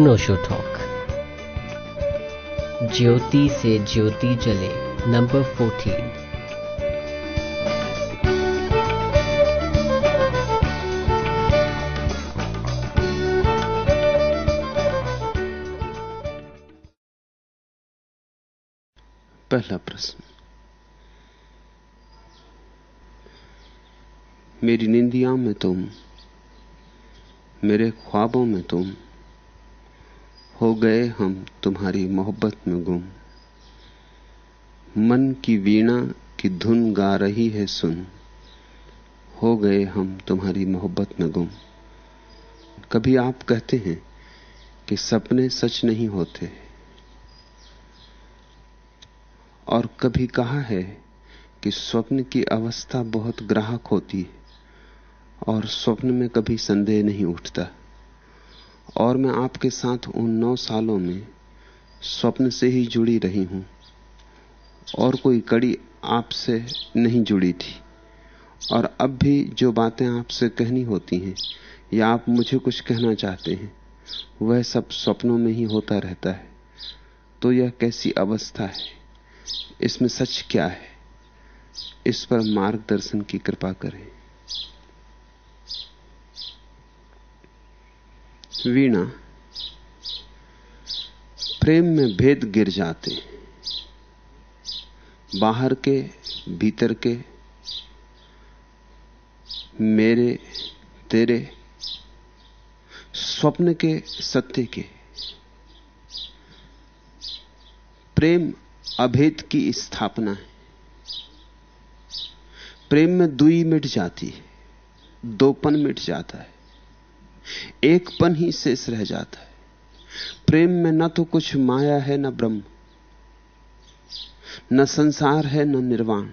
अनोशो talk ज्योति से ज्योति जले number fourteen पहला प्रश्न. मेरी निंदिया में तुम, मेरे ख्वाबों में तुम हो गए हम तुम्हारी मोहब्बत में गुम। मन की वीणा की धुन गा रही है सुन। हो गए हम तुम्हारी मोहब्बत में गुम। कभी आप कहते हैं कि सपने सच नहीं होते। और कभी कहा है कि स्वप्न की अवस्था बहुत ग्राहक होती है और स्वप्न में कभी संदेह नहीं उठता। और मैं आपके साथ उन नौ सालों में स्वप्न से ही जुड़ी रही हूँ। और कोई कड़ी आपसे नहीं जुड़ी थी। और अब भी जो बातें आपसे कहनी होती हैं, या आप मुझे कुछ कहना चाहते हैं, वह सब स्वप्नों में ही होता रहता है। तो यह कैसी अवस्था है? इसमें सच क्या है? इस पर मार्गदर्शन की कृपा करें। वीणा, प्रेम में भेद गिर जाते, बाहर के, भीतर के, मेरे, तेरे, स्वप्न के, सत्य के। प्रेम अभेद की स्थापना है। प्रेम में दुई मिट जाती है दोपन मिट जाता है। एक पन ही शेष रह जाता है। प्रेम में न तो कुछ माया है, न ब्रह्म, न संसार है, न निर्वाण।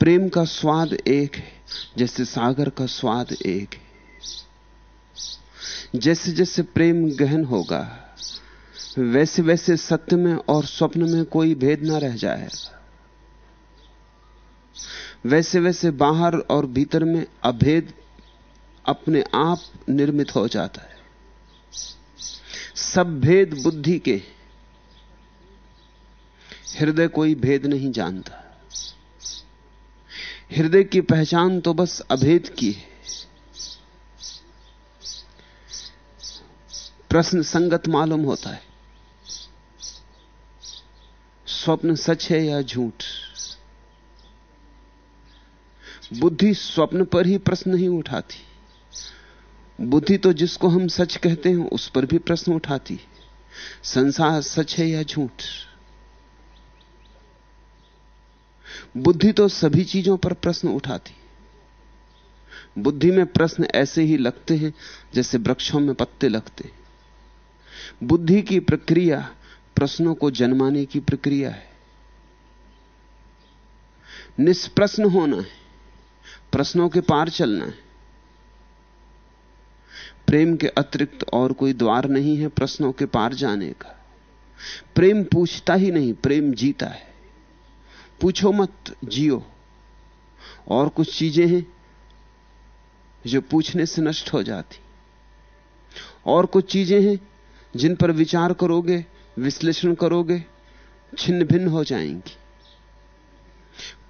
प्रेम का स्वाद एक है, जैसे सागर का स्वाद एक है। जैसे जैसे प्रेम गहन होगा, वैसे वैसे सत्य में और स्वप्न में कोई भेद ना रह जाएगा। वैसे वैसे बाहर और भीतर में अभेद अपने आप निर्मित हो जाता है। सब भेद बुद्धि के हृदय कोई भेद नहीं जानता। हृदय की पहचान तो बस अभेद की है। प्रश्न संगत मालूम होता है। स्वप्न सच है या झूठ? बुद्धि स्वप्न पर ही प्रश्न नहीं उठाती। बुद्धि तो जिसको हम सच कहते हैं, उस पर भी प्रश्न उठाती। संसार सच है या झूठ? बुद्धि तो सभी चीज़ों पर प्रश्न उठाती। बुद्धि में प्रश्न ऐसे ही लगते हैं, जैसे वृक्षों में पत्ते लगते बुद्धि की प्रक्रिया प्रश्नों को जन्माने की प्रक्रिया है। निष्प्रश्न होना है। प्रश्नों के पार चलना है। प्रेम के अतिरिक्त और कोई द्वार नहीं है प्रश्नों के पार जाने का। प्रेम पूछता ही नहीं, प्रेम जीता है। पूछो मत, जियो। और कुछ चीज़ें हैं जो पूछने से नष्ट हो जाती। और कुछ चीज़ें हैं जिन पर विचार करोगे, विश्लेषण करोगे, छिन्न भिन्न हो जाएँगी।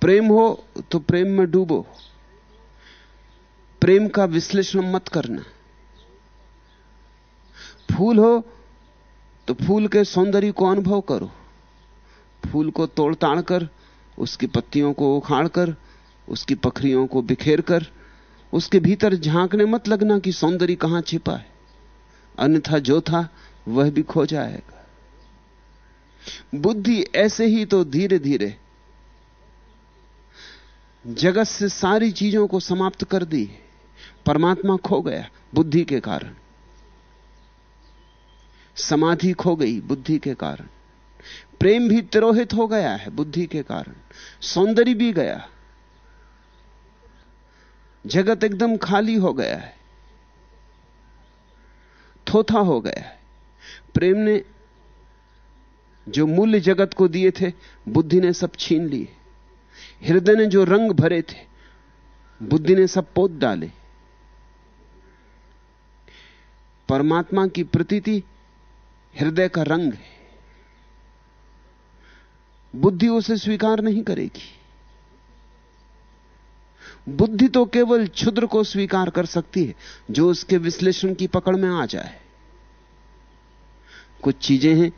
प्रेम हो तो प्रेम में डूबो। प्रेम का विश्लेषण मत करना। फूल हो तो फूल के सौंदर्य को अनुभव करो। फूल को तोड़ ताड़ कर, उसकी पत्तियों को उखाड़ कर, उसकी पखरियों को बिखेर कर, उसके भीतर झांकने मत लगना कि सौंदर्य कहाँ छिपा है। अन्यथा जो था, वह भी खो जाएगा। बुद्धि ऐसे ही तो धीरे धीरे जगत से सारी चीज़ों को समाप्त कर दी परमात्मा खो गया, बुद्धि के कारण। समाधि खो गई, बुद्धि के कारण। प्रेम भी तिरोहित हो गया है, बुद्धि के कारण। सौंदर्य भी गया। जगत एकदम खाली हो गया है। थोथा हो गया है। प्रेम ने जो मूल्य जगत को दिए थे, बुद्धि ने सब छीन लिए। हृदय ने जो रंग भरे थे, बुद्धि ने सब पोत डाले। परमात्मा की प्रतीति हृदय का रंग है। बुद्धि उसे स्वीकार नहीं करेगी। बुद्धि तो केवल क्षुद्र को स्वीकार कर सकती है, जो उसके विश्लेषण की पकड़ में आ जाए। कुछ चीज़ें हैं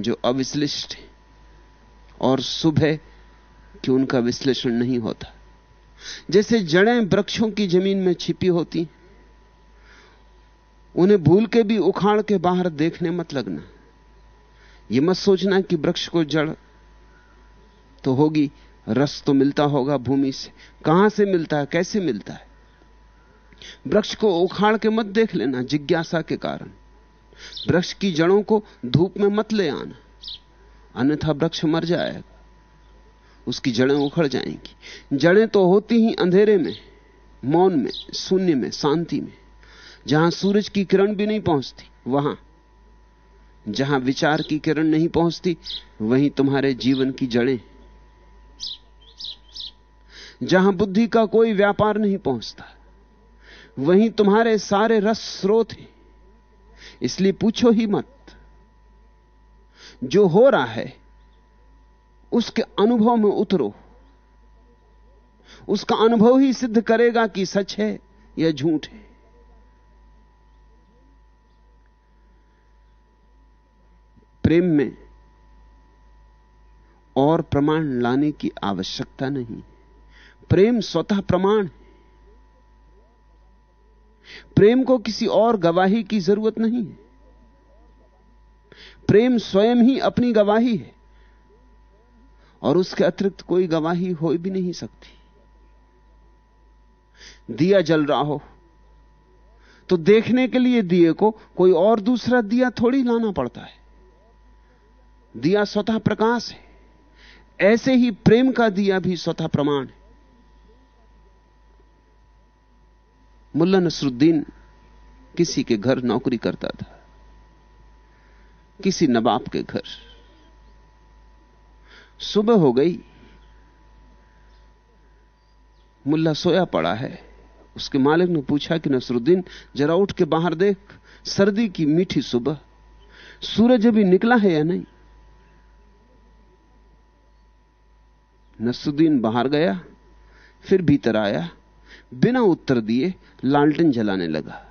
जो अविश्लिष्ट हैं, और शुभ है कि उनका विश्लेषण नहीं होता। जैसे जड़ें वृक्षों की ज़मीन में छिपी होती उन्हें भूल के भी, उखाड़ के बाहर देखने मत लगना। यह मत सोचना कि वृक्ष को जड़ तो होगी, रस तो मिलता होगा भूमि से। कहाँ से मिलता है, कैसे मिलता है? वृक्ष को उखाड़ के मत देख लेना, जिज्ञासा के कारण। वृक्ष की जड़ों को धूप में मत ले आना। अन्यथा वृक्ष मर जाएगा। उसकी जड़ें उखड़ जाएँगी। जड़ें तो होती ही अंधेरे में, मौन में, शून्य में, शांति में। जहाँ सूरज की किरण भी नहीं पहुँचती, वहाँ। जहाँ विचार की किरण नहीं पहुँचती, वहीं तुम्हारे जीवन की जड़ें जहाँ बुद्धि का कोई व्यापार नहीं पहुँचता, वहीं तुम्हारे सारे रस स्रोत हैं। इसलिए पूछो ही मत, जो हो रहा है, उसके अनुभव में उतरो। उसका अनुभव ही सिद्ध करेगा कि सच है या झूठ है। प्रेम में और प्रमाण लाने की आवश्यकता नहीं। प्रेम स्वतः प्रमाण प्रेम को किसी और गवाही की ज़रूरत नहीं है। प्रेम स्वयं ही अपनी गवाही है और उसके अतिरिक्त कोई गवाही हो भी नहीं सकती। दिया जल रहा हो तो देखने के लिए दिए को कोई और दूसरा दिया थोड़ी लाना पड़ता है। दिया स्वतः प्रकाश है। ऐसे ही प्रेम का दिया भी स्वतः प्रमाण है। मुल्ला नसरुद्दीन किसी के घर नौकरी करता था। किसी नवाब के घर। सुबह हो गई। मुल्ला सोया पड़ा है। उसके मालिक ने पूछा कि नसरुद्दीन, जरा उठ के बाहर देख, सर्दी की मीठी सुबह। सूरज अभी निकला है या नहीं? नसरुद्दीन बाहर गया, फिर भीतर आया, बिना उत्तर दिए लालटेन जलाने लगा।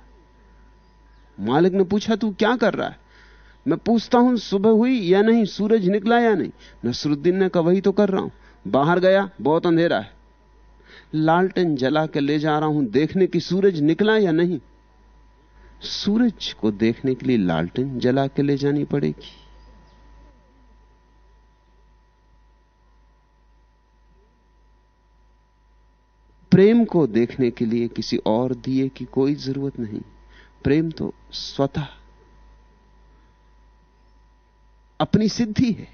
मालिक ने पूछा, तू क्या कर रहा है? मैं पूछता हूँ, सुबह हुई या नहीं, सूरज निकला या नहीं? नसरुद्दीन ने कहा, वही तो कर रहा हूँ। बाहर गया, बहुत अंधेरा है। लालटेन जला के ले जा रहा हूँ, देखने की सूरज निकला या नहीं। सूरज को देखने के लिए लालटेन जला के ले जानी पड़ेगी। प्रेम को देखने के लिए किसी और दिए की कोई ज़रूरत नहीं। प्रेम तो स्वतः अपनी सिद्धि है।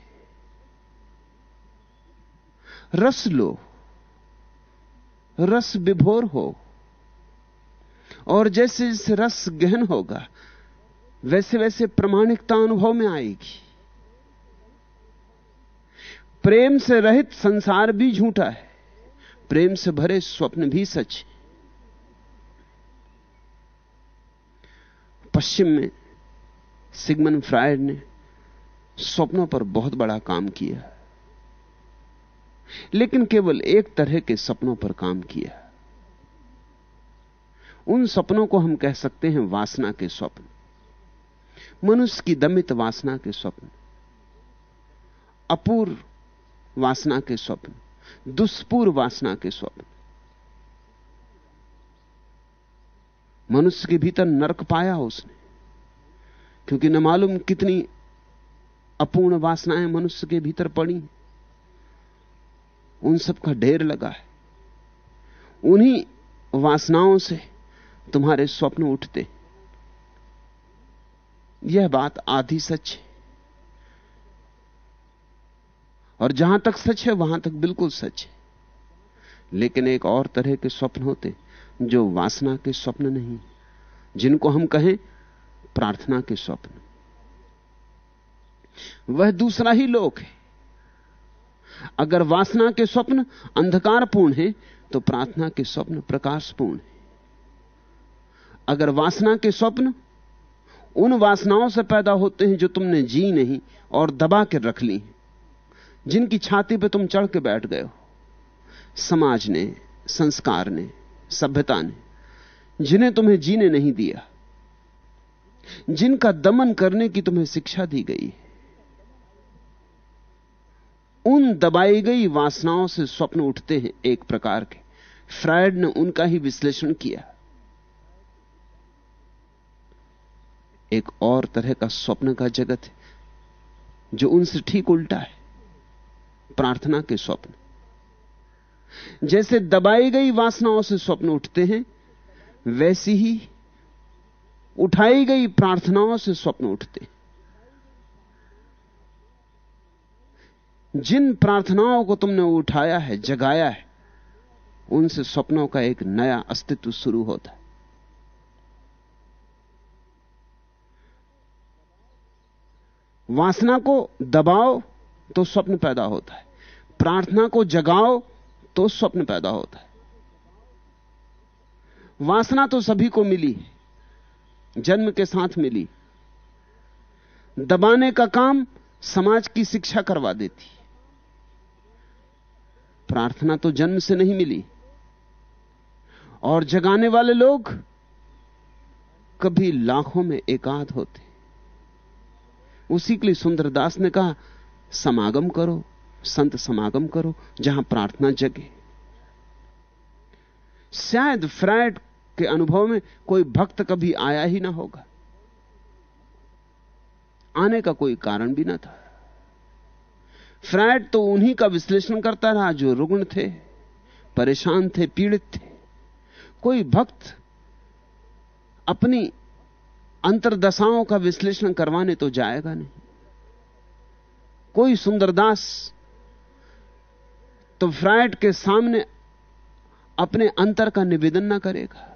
रस लो, रस विभोर हो, और जैसे जैसे रस गहन होगा, वैसे वैसे प्रमाणिकता अनुभव में आएगी। प्रेम से रहित संसार भी झूठा है। प्रेम से भरे स्वप्न भी सच। पश्चिम में सिगमन फ्रायड ने स्वप्नों पर बहुत बड़ा काम किया। लेकिन केवल एक तरह के सपनों पर काम किया। उन सपनों को हम कह सकते हैं वासना के स्वप्न। मनुष्य की दमित वासना के स्वप्न। अपूर्व वासना के स्वप्न। दुष्पूर वासना के स्वप्न। मनुष्य के भीतर नरक पाया उसने, क्योंकि न मालूम कितनी अपूर्ण वासनाएँ मनुष्य के भीतर पड़ी उन सब का ढेर लगा है। उन्हीं वासनाओं से तुम्हारे स्वप्न उठते यह बात आधी सच है। और जहाँ तक सच है, वहाँ तक बिल्कुल सच है। लेकिन एक और तरह के स्वप्न होते, जो वासना के स्वप्न नहीं, जिनको हम कहें प्रार्थना के स्वप्न। वह दूसरा ही लोक है। अगर वासना के स्वप्न अंधकारपूर्ण है तो प्रार्थना के स्वप्न प्रकाशपूर्ण है। अगर वासना के स्वप्न उन वासनाओं से पैदा होते हैं, जो तुमने जी नहीं और दबा के रख ली जिनकी छाती पे तुम चढ़ के बैठ गए हो। समाज ने, संस्कार ने, सभ्यता ने, जिन्हें तुम्हें जीने नहीं दिया, जिनका दमन करने की तुम्हें शिक्षा दी गई उन दबाई गई वासनाओं से स्वप्न उठते हैं एक प्रकार के। फ्रायड ने उनका ही विश्लेषण किया। एक और तरह का स्वप्न का जगत है, जो उनसे ठीक उल्टा है। प्रार्थना के स्वप्न। जैसे दबाई गई वासनाओं से स्वप्न उठते हैं, वैसी ही उठाई गई प्रार्थनाओं से स्वप्न उठते हैं। जिन प्रार्थनाओं को तुमने उठाया है, जगाया है, उनसे स्वप्नों का एक नया अस्तित्व शुरू होता है। वासना को दबाओ तो स्वप्न पैदा होता है। प्रार्थना को जगाओ तो स्वप्न पैदा होता है। वासना तो सभी को मिली, जन्म के साथ मिली। दबाने का काम समाज की शिक्षा करवा देती। प्रार्थना तो जन्म से नहीं मिली, और जगाने वाले लोग कभी लाखों में एकाध होते। उसी के लिए सुंदरदास ने कहा, समागम करो। संत समागम करो, जहाँ प्रार्थना जगे। शायद फ्रायड के अनुभव में कोई भक्त कभी आया ही ना होगा। आने का कोई कारण भी ना था। फ्रायड तो उन्हीं का विश्लेषण करता रहा जो रुग्ण थे, परेशान थे, पीड़ित थे। कोई भक्त अपनी अंतरदशाओं का विश्लेषण करवाने तो जाएगा नहीं। कोई सुंदरदास तो फ्रायड के सामने अपने अंतर का निवेदन ना करेगा।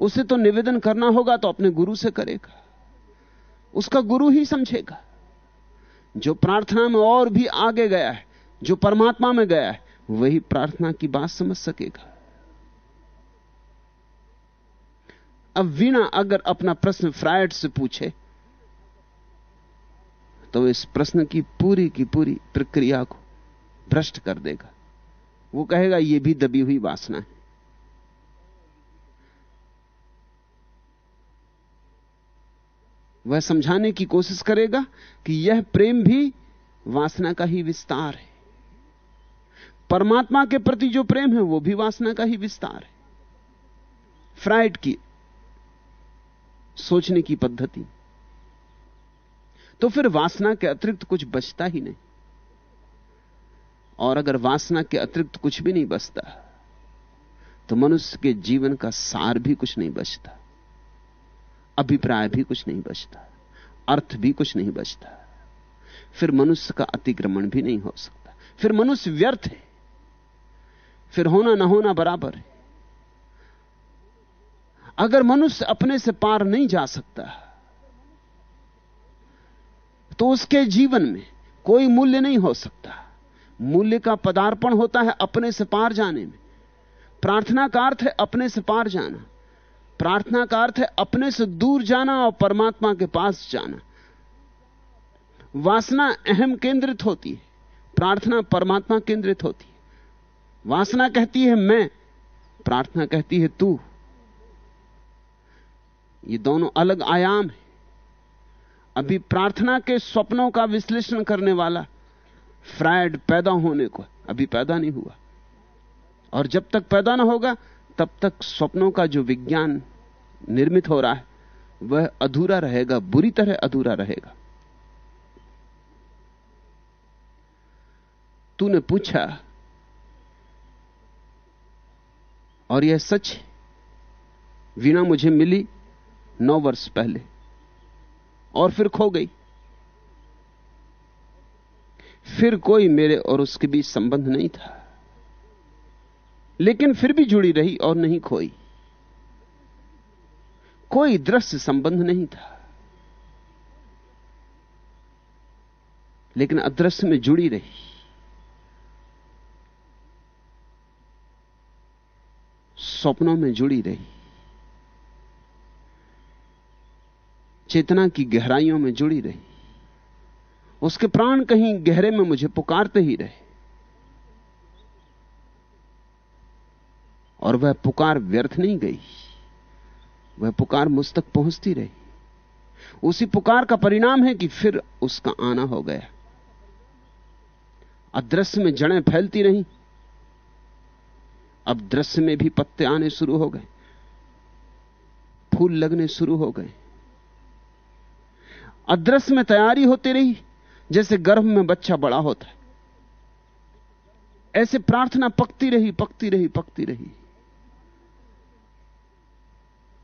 उसे तो निवेदन करना होगा तो अपने गुरु से करेगा। उसका गुरु ही समझेगा। जो प्रार्थना में और भी आगे गया है, जो परमात्मा में गया है, वही प्रार्थना की बात समझ सकेगा। अब वीणा अगर अपना प्रश्न फ्रायड से पूछे तो इस प्रश्न की पूरी की पूरी प्रक्रिया को भ्रष्ट कर देगा। वो कहेगा यह भी दबी हुई वासना है। वह समझाने की कोशिश करेगा कि यह प्रेम भी वासना का ही विस्तार है। परमात्मा के प्रति जो प्रेम है, वो भी वासना का ही विस्तार है। फ्राइड की सोचने की पद्धति। तो फिर वासना के अतिरिक्त कुछ बचता ही नहीं। और अगर वासना के अतिरिक्त कुछ भी नहीं बचता तो मनुष्य के जीवन का सार भी कुछ नहीं बचता, अभिप्राय भी कुछ नहीं बचता, अर्थ भी कुछ नहीं बचता। फिर मनुष्य का अतिक्रमण भी नहीं हो सकता। फिर मनुष्य व्यर्थ है। फिर होना ना होना बराबर है। अगर मनुष्य अपने से पार नहीं जा सकता तो उसके जीवन में कोई मूल्य नहीं हो सकता। मूल्य का पदार्पण होता है अपने से पार जाने में। प्रार्थना का अर्थ है अपने से पार जाना। प्रार्थना का अर्थ है अपने से दूर जाना और परमात्मा के पास जाना। वासना अहम केंद्रित होती है। प्रार्थना परमात्मा केंद्रित होती है। वासना कहती है मैं, प्रार्थना कहती है तू। ये दोनों अलग आयाम हैं। अभी प्रार्थना के स्वप्नों का विश्लेषण करने वाला फ्रायड पैदा होने को, अभी पैदा नहीं हुआ। और जब तक पैदा ना होगा, तब तक स्वप्नों का जो विज्ञान निर्मित हो रहा है, वह अधूरा रहेगा, बुरी तरह अधूरा रहेगा। तूने पूछा, और यह सच, वीणा मुझे मिली नौ वर्ष पहले। और फिर खो गई। फिर कोई मेरे और उसके बीच संबंध नहीं था। लेकिन फिर भी जुड़ी रही और नहीं खोई। कोई दृश्य संबंध नहीं था। लेकिन अदृश्य में जुड़ी रही। स्वप्नों में जुड़ी रही। चेतना की गहराइयों में जुड़ी रही। उसके प्राण कहीं गहरे में मुझे पुकारते ही रहे। और वह पुकार व्यर्थ नहीं गई। वह पुकार मुझ तक पहुँचती रही। उसी पुकार का परिणाम है कि फिर उसका आना हो गया। अदृश्य में जड़ें फैलती रहीं। अब दृश्य में भी पत्ते आने शुरू हो गए। फूल लगने शुरू हो गए। अदृश्य में तैयारी होती रही, जैसे गर्भ में बच्चा बड़ा होता है। ऐसे प्रार्थना पकती रही पकती रही पकती रही।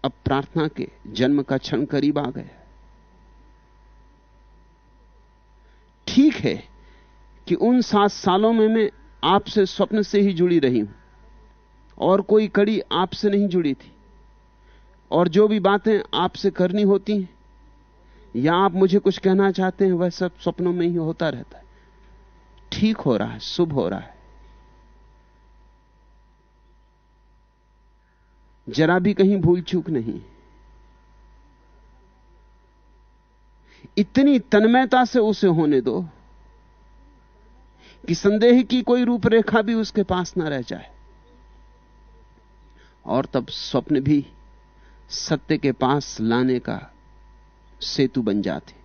अब प्रार्थना के जन्म का क्षण करीब आ गया। ठीक है कि उन सात सालों में मैं आपसे स्वप्न से ही जुड़ी रही हूँ, और कोई कड़ी आपसे नहीं जुड़ी थी, और जो भी बातें आपसे करनी होती हैं या आप मुझे कुछ कहना चाहते हैं, वह सब स्वप्नों में ही होता रहता है। ठीक हो रहा है, शुभ हो रहा है। जरा भी कहीं भूल चूक नहीं। इतनी तन्मयता से उसे होने दो कि संदेह की कोई रूपरेखा भी उसके पास ना रह जाए। और तब स्वप्न भी सत्य के पास लाने का सेतु बन जाते।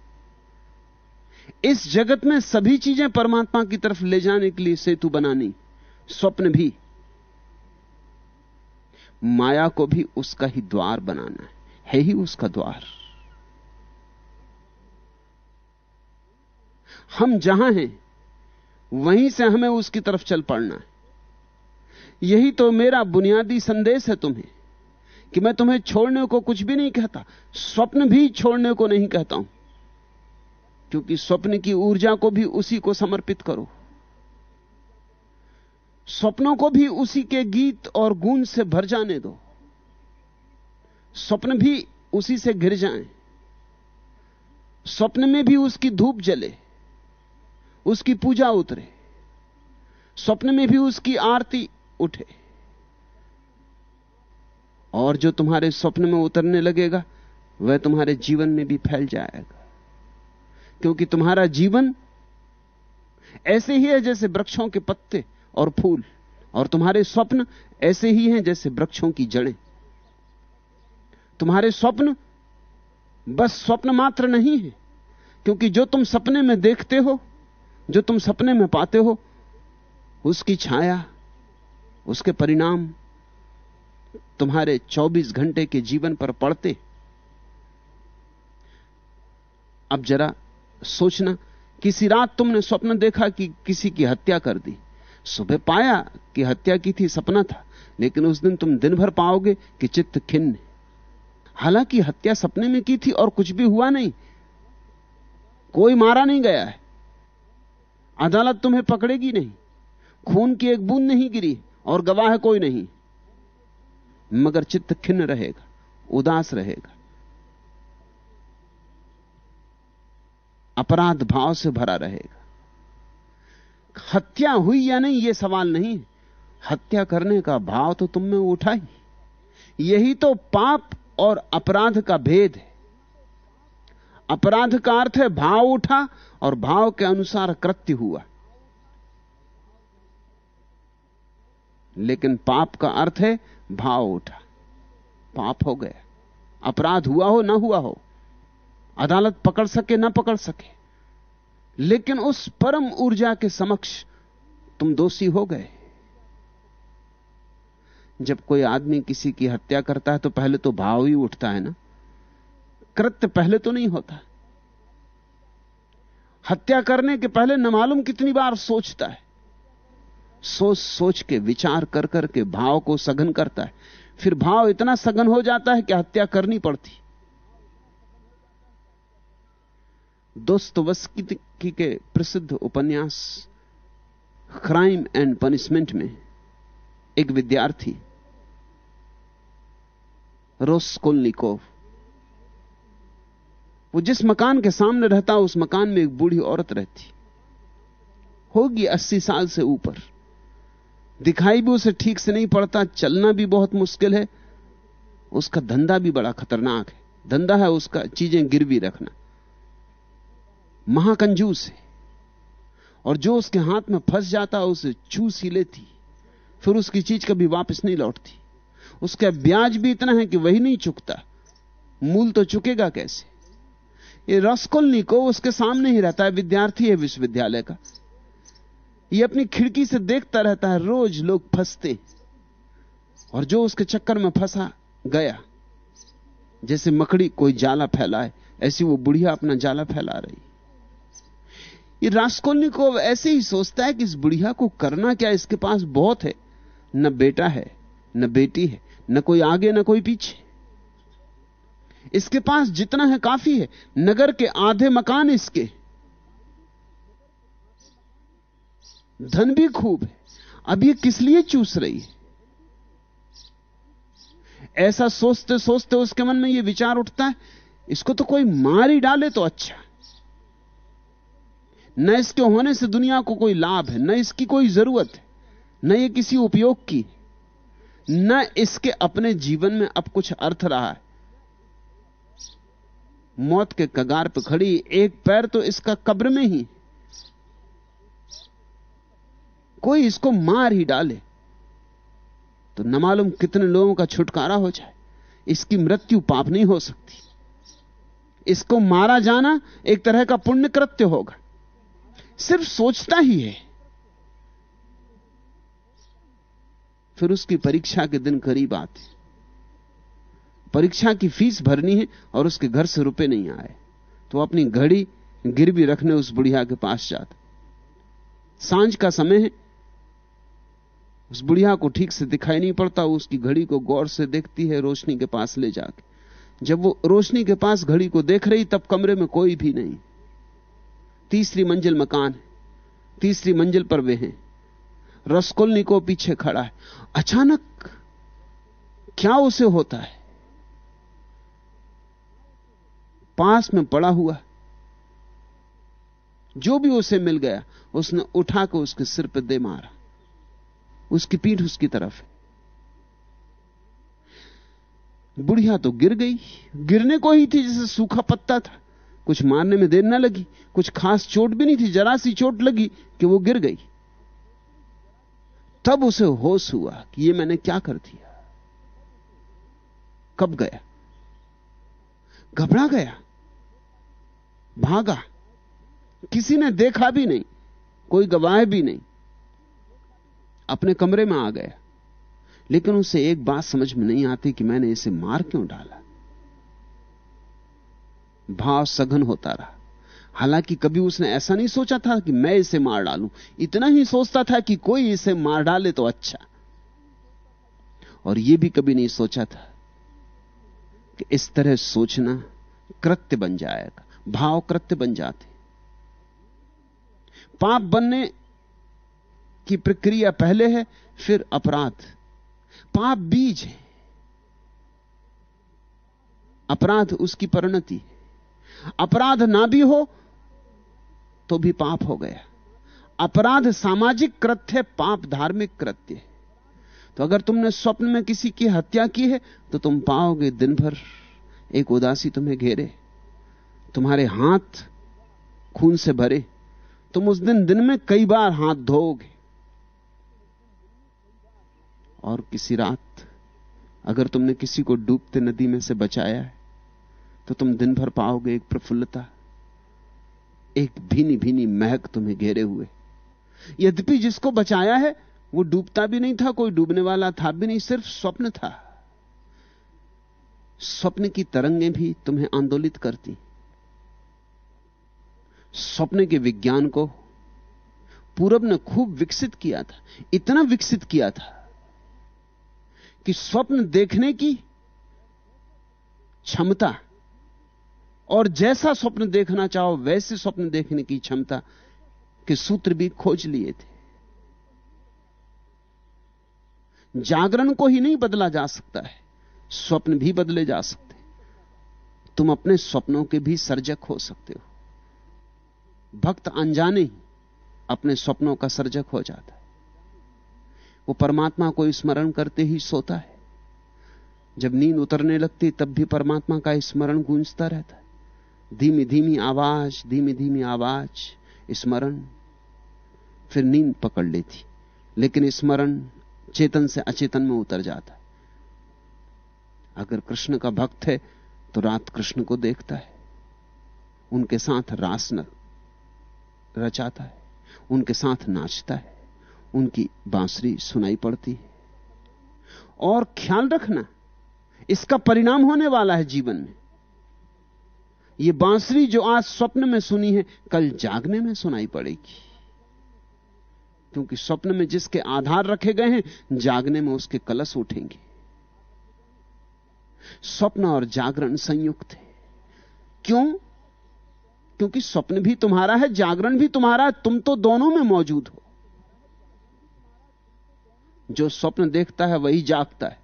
इस जगत में सभी चीज़ें परमात्मा की तरफ़ ले जाने के लिए सेतु बनानी स्वप्न भी। माया को भी उसका ही द्वार बनाना है, है ही उसका द्वार। हम जहाँ हैं वहीं से हमें उसकी तरफ़ चल पड़ना है। यही तो मेरा बुनियादी संदेश है तुम्हें। कि मैं तुम्हें छोड़ने को कुछ भी नहीं कहता, स्वप्न भी छोड़ने को नहीं कहता हूँ। क्योंकि स्वप्न की ऊर्जा को भी उसी को समर्पित करो। स्वप्नों को भी उसी के गीत और गूंज से भर जाने दो। स्वप्न भी उसी से घिर जाएँ। स्वप्न में भी उसकी धूप जले, उसकी पूजा उतरे। स्वप्न में भी उसकी आरती उठे। और जो तुम्हारे स्वप्न में उतरने लगेगा, वह तुम्हारे जीवन में भी फैल जाएगा। क्योंकि तुम्हारा जीवन ऐसे ही है जैसे वृक्षों के पत्ते और फूल, और तुम्हारे स्वप्न ऐसे ही हैं जैसे वृक्षों की जड़ें। तुम्हारे स्वप्न बस स्वप्न मात्र नहीं है, क्योंकि जो तुम सपने में देखते हो, जो तुम सपने में पाते हो, उसकी छाया, उसके परिणाम तुम्हारे 24 घंटे के जीवन पर पड़ते। अब जरा सोचना, किसी रात तुमने स्वप्न देखा कि किसी की हत्या कर दी। सुबह पाया कि हत्या की थी, सपना था, लेकिन उस दिन तुम दिन भर पाओगे कि चित्त खिन्न हालाँकि हत्या सपने में की थी और कुछ भी हुआ नहीं। कोई मारा नहीं गया है। अदालत तुम्हें पकड़ेगी नहीं। खून की एक बूंद नहीं गिरी और गवाह कोई नहीं। मगर चित्त खिन्न रहेगा, उदास रहेगा। अपराध भाव से भरा रहेगा। हत्या हुई या नहीं यह सवाल नहीं हत्या करने का भाव तो तुम में उठा ही। यही तो पाप और अपराध का भेद है। अपराध का अर्थ है भाव उठा और भाव के अनुसार कृत्य हुआ। लेकिन पाप का अर्थ है भाव उठा। पाप हो गया। अपराध हुआ हो, ना हुआ हो, अदालत पकड़ सके, ना पकड़ सके, लेकिन उस परम ऊर्जा के समक्ष तुम दोषी हो गए। जब कोई आदमी किसी की हत्या करता है तो पहले तो भाव ही उठता है ना। कृत्य पहले तो नहीं होता। हत्या करने के पहले न मालूम कितनी बार सोचता है। सोच सोच के, विचार कर कर के, भाव को सघन करता है। फिर भाव इतना सघन हो जाता है कि हत्या करनी पड़ती। दोस्तोवस्की के प्रसिद्ध उपन्यास क्राइम एंड पनिशमेंट में एक विद्यार्थी रोस्कोलनिकोव वो जिस मकान के सामने रहता, उस मकान में एक बूढ़ी औरत रहती। होगी अस्सी साल से ऊपर। दिखाई भी उसे ठीक से नहीं पड़ता, चलना भी बहुत मुश्किल है। उसका धंधा भी बड़ा खतरनाक है। धंधा है उसका, चीज़ें गिरवी रखना। महाकंजूस है। और जो उसके हाथ में फंस जाता है उसे चूस ही लेती। फिर उसकी चीज़ कभी वापस नहीं लौटती। उसका ब्याज भी इतना है कि वही नहीं चुकता। मूल तो चुकेगा कैसे? ये रसकुल्नी को उसके सामने ही रहता है, विद्यार्थी है विश्वविद्यालय का। ये अपनी खिड़की से देखता रहता है, रोज लोग फंसते। और जो उसके चक्कर में फंसा, गया। जैसे मकड़ी कोई जाला फैलाए, ऐसी वो बुढ़िया अपना जाला फैला रही। ये को ऐसे ही सोचता है कि इस बुढ़िया को करना क्या, इसके पास बहुत है। न बेटा है, न बेटी है, न कोई आगे, न कोई पीछे। इसके पास जितना है, काफ़ी है। नगर के आधे मकान इसके। धन भी खूब है। अब ये किस लिए चूस रही है? ऐसा सोचते सोचते उसके मन में यह विचार उठता है, इसको तो कोई मार ही डाले तो अच्छा। न इसके होने से दुनिया को कोई लाभ है, न इसकी कोई ज़रूरत है, न ये किसी उपयोग की न इसके अपने जीवन में अब कुछ अर्थ रहा है। मौत के कगार पर खड़ी, एक पैर तो इसका कब्र में ही। कोई इसको मार ही डाले तो न मालूम कितने लोगों का छुटकारा हो जाए। इसकी मृत्यु पाप नहीं हो सकती। इसको मारा जाना एक तरह का पुण्य कृत्य होगा। सिर्फ़ सोचता ही है। फिर उसकी परीक्षा के दिन करीब आते। परीक्षा की फ़ीस भरनी है और उसके घर से रुपए नहीं आए। तो अपनी घड़ी गिरवी रखने उस बुढ़िया के पास जाता। साँझ का समय है उस बुढ़िया को ठीक से दिखाई नहीं पड़ता उसकी घड़ी को गौर से देखती है, रोशनी के पास ले जाके। जब वो रोशनी के पास घड़ी को देख रही, तब कमरे में कोई भी नहीं। तीसरी मंजिल मकान है। तीसरी मंजिल पर वे हैं। रसकोलनी को पीछे खड़ा है। अचानक क्या उसे होता है? पास में पड़ा हुआ। जो भी उसे मिल गया, उसने उठा कर उसके सिर पर दे मारा। उसकी पीठ उसकी तरफ़ है। बुढ़िया तो गिर गई। गिरने को ही थी जैसे सूखा पत्ता था। कुछ मारने में देर ना लगी। कुछ खास चोट भी नहीं थी, जरा सी चोट लगी कि वो गिर गई। तब उसे होश हुआ कि ये मैंने क्या कर दिया। कब गया? घबरा गया। भागा। किसी ने देखा भी नहीं। कोई गवाह भी नहीं। अपने कमरे में आ गया। लेकिन उसे एक बात समझ में नहीं आती कि मैंने इसे मार क्यों डाला। भाव सघन होता रहा। हालाँकि कभी उसने ऐसा नहीं सोचा था कि मैं इसे मार डालूं। इतना ही सोचता था कि कोई इसे मार डाले तो अच्छा। और यह भी कभी नहीं सोचा था कि इस तरह सोचना कृत्य बन जाएगा। भाव कृत्य बन जाते। पाप बनने की प्रक्रिया पहले है, फिर अपराध। पाप बीज है। अपराध उसकी परिणति अपराध ना भी हो तो भी पाप हो गया। अपराध सामाजिक कृत्य, पाप धार्मिक कृत्य तो अगर तुमने स्वप्न में किसी की हत्या की है तो तुम पाओगे दिन भर एक उदासी तुम्हें घेरे। तुम्हारे हाथ खून से भरे। तुम उस दिन दिन में कई बार हाथ धोओगे। और किसी रात अगर तुमने किसी को डूबते नदी में से बचाया है तो तुम दिन भर पाओगे एक प्रफुल्लता, एक भीनी भीनी महक तुम्हें घेरे हुए। यद्यपि जिसको बचाया है, वो डूबता भी नहीं था, कोई डूबने वाला था भी नहीं, सिर्फ़ स्वप्न था। स्वप्न की तरंगें भी तुम्हें आंदोलित करती। स्वप्न के विज्ञान को पूरब ने खूब विकसित किया था, इतना विकसित किया था कि स्वप्न देखने की क्षमता। और जैसा स्वप्न देखना चाहो, वैसे स्वप्न देखने की क्षमता के सूत्र भी खोज लिए थे। जागरण को ही नहीं बदला जा सकता है, स्वप्न भी बदले जा सकते तुम अपने स्वप्नों के भी सर्जक हो सकते हो। भक्त अनजाने ही अपने स्वप्नों का सर्जक हो जाता है। वो परमात्मा को स्मरण करते ही सोता है। जब नींद उतरने लगती, तब भी परमात्मा का स्मरण गूंजता रहता है। धीमी धीमी आवाज़ धीमी धीमी आवाज़, स्मरण। फिर नींद पकड़ लेती, लेकिन स्मरण चेतन से अचेतन में उतर जाता है। अगर कृष्ण का भक्त है तो रात कृष्ण को देखता है। उनके साथ रास न रचाता है। उनके साथ नाचता है। उनकी बांसुरी सुनाई पड़ती है। और ख्याल रखना, इसका परिणाम होने वाला है जीवन में। यह बांसुरी जो आज स्वप्न में सुनी है, कल जागने में सुनाई पड़ेगी। क्योंकि स्वप्न में जिसके आधार रखे गए हैं, जागने में उसके कलश उठेंगे। स्वप्न और जागरण संयुक्त है। क्यों? क्योंकि स्वप्न भी तुम्हारा है, जागरण भी तुम्हारा है, तुम तो दोनों में मौजूद हो। जो स्वप्न देखता है वही जागता है।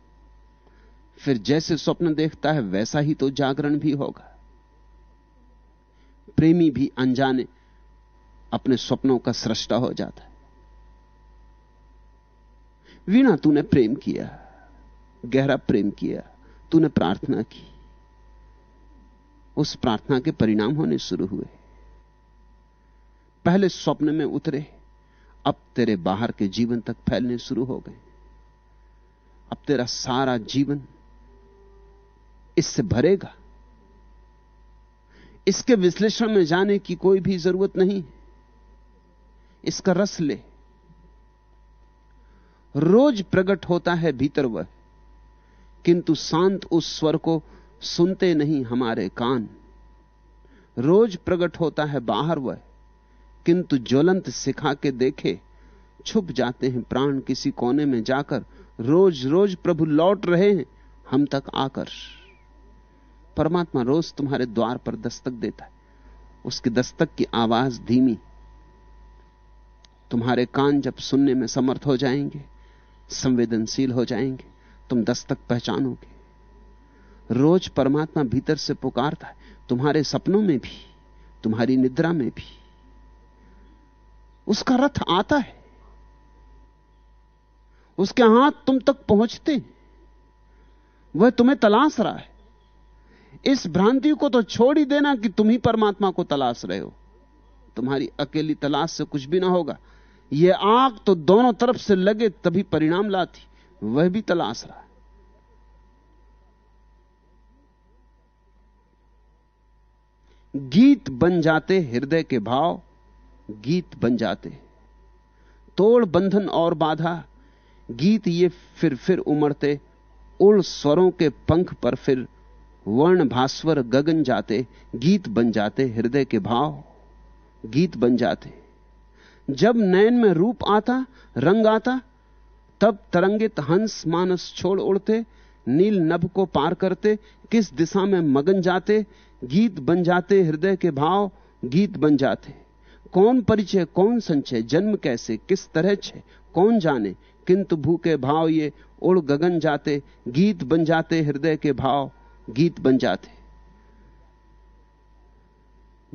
फिर जैसे स्वप्न देखता है, वैसा ही तो जागरण भी होगा। प्रेमी भी अनजाने अपने स्वप्नों का सृष्टा हो जाता है। वीणा, तूने प्रेम किया, गहरा प्रेम किया, तूने प्रार्थना की। उस प्रार्थना के परिणाम होने शुरू हुए। पहले स्वप्न में उतरे अब तेरे बाहर के जीवन तक फैलने शुरू हो गए। अब तेरा सारा जीवन इससे भरेगा। इसके विश्लेषण में जाने की कोई भी ज़रूरत नहीं। इसका रस ले। रोज प्रकट होता है भीतर वह, किंतु शांत उस स्वर को सुनते नहीं हमारे कान। रोज प्रकट होता है बाहर वह किंतु ज्वलंत सिखा के देखे, छुप जाते हैं प्राण किसी कोने में जाकर रोज रोज प्रभु लौट रहे हैं, हम तक आकर। परमात्मा रोज तुम्हारे द्वार पर दस्तक देता है। उसकी दस्तक की आवाज़ धीमी। तुम्हारे कान जब सुनने में समर्थ हो जाएँगे, संवेदनशील हो जाएँगे, तुम दस्तक पहचानोगे। रोज परमात्मा भीतर से पुकारता है, तुम्हारे सपनों में भी, तुम्हारी निद्रा में भी। उसका रथ आता है। उसके हाथ तुम तक पहुँचते। वह तुम्हें तलाश रहा है। इस भ्रांति को तो छोड़ ही देना कि तुम ही परमात्मा को तलाश रहे हो। तुम्हारी अकेली तलाश से कुछ भी ना होगा। यह आग तो दोनों तरफ़ से लगे तभी परिणाम लाती। वह भी तलाश रहा है। गीत बन जाते हृदय के भाव। गीत बन जाते तोड़ बंधन और बाधा, गीत ये फिर फिर उमड़ते उड़ स्वरों के पंख पर फिर वर्ण भास्वर गगन जाते, गीत बन जाते हृदय के भाव, गीत बन जाते। जब नयन में रूप आता, रंग आता, तब तरंगित हंस मानस छोड़ उड़ते, नील नभ को पार करते, किस दिशा में मगन जाते, गीत बन जाते हृदय के भाव, गीत बन जाते। कौन परिचय, कौन संचय, जन्म कैसे, किस तरह छे, कौन जाने, किंतु भूखे भाव ये उड़ गगन जाते, गीत बन जाते, हृदय के भाव गीत बन जाते।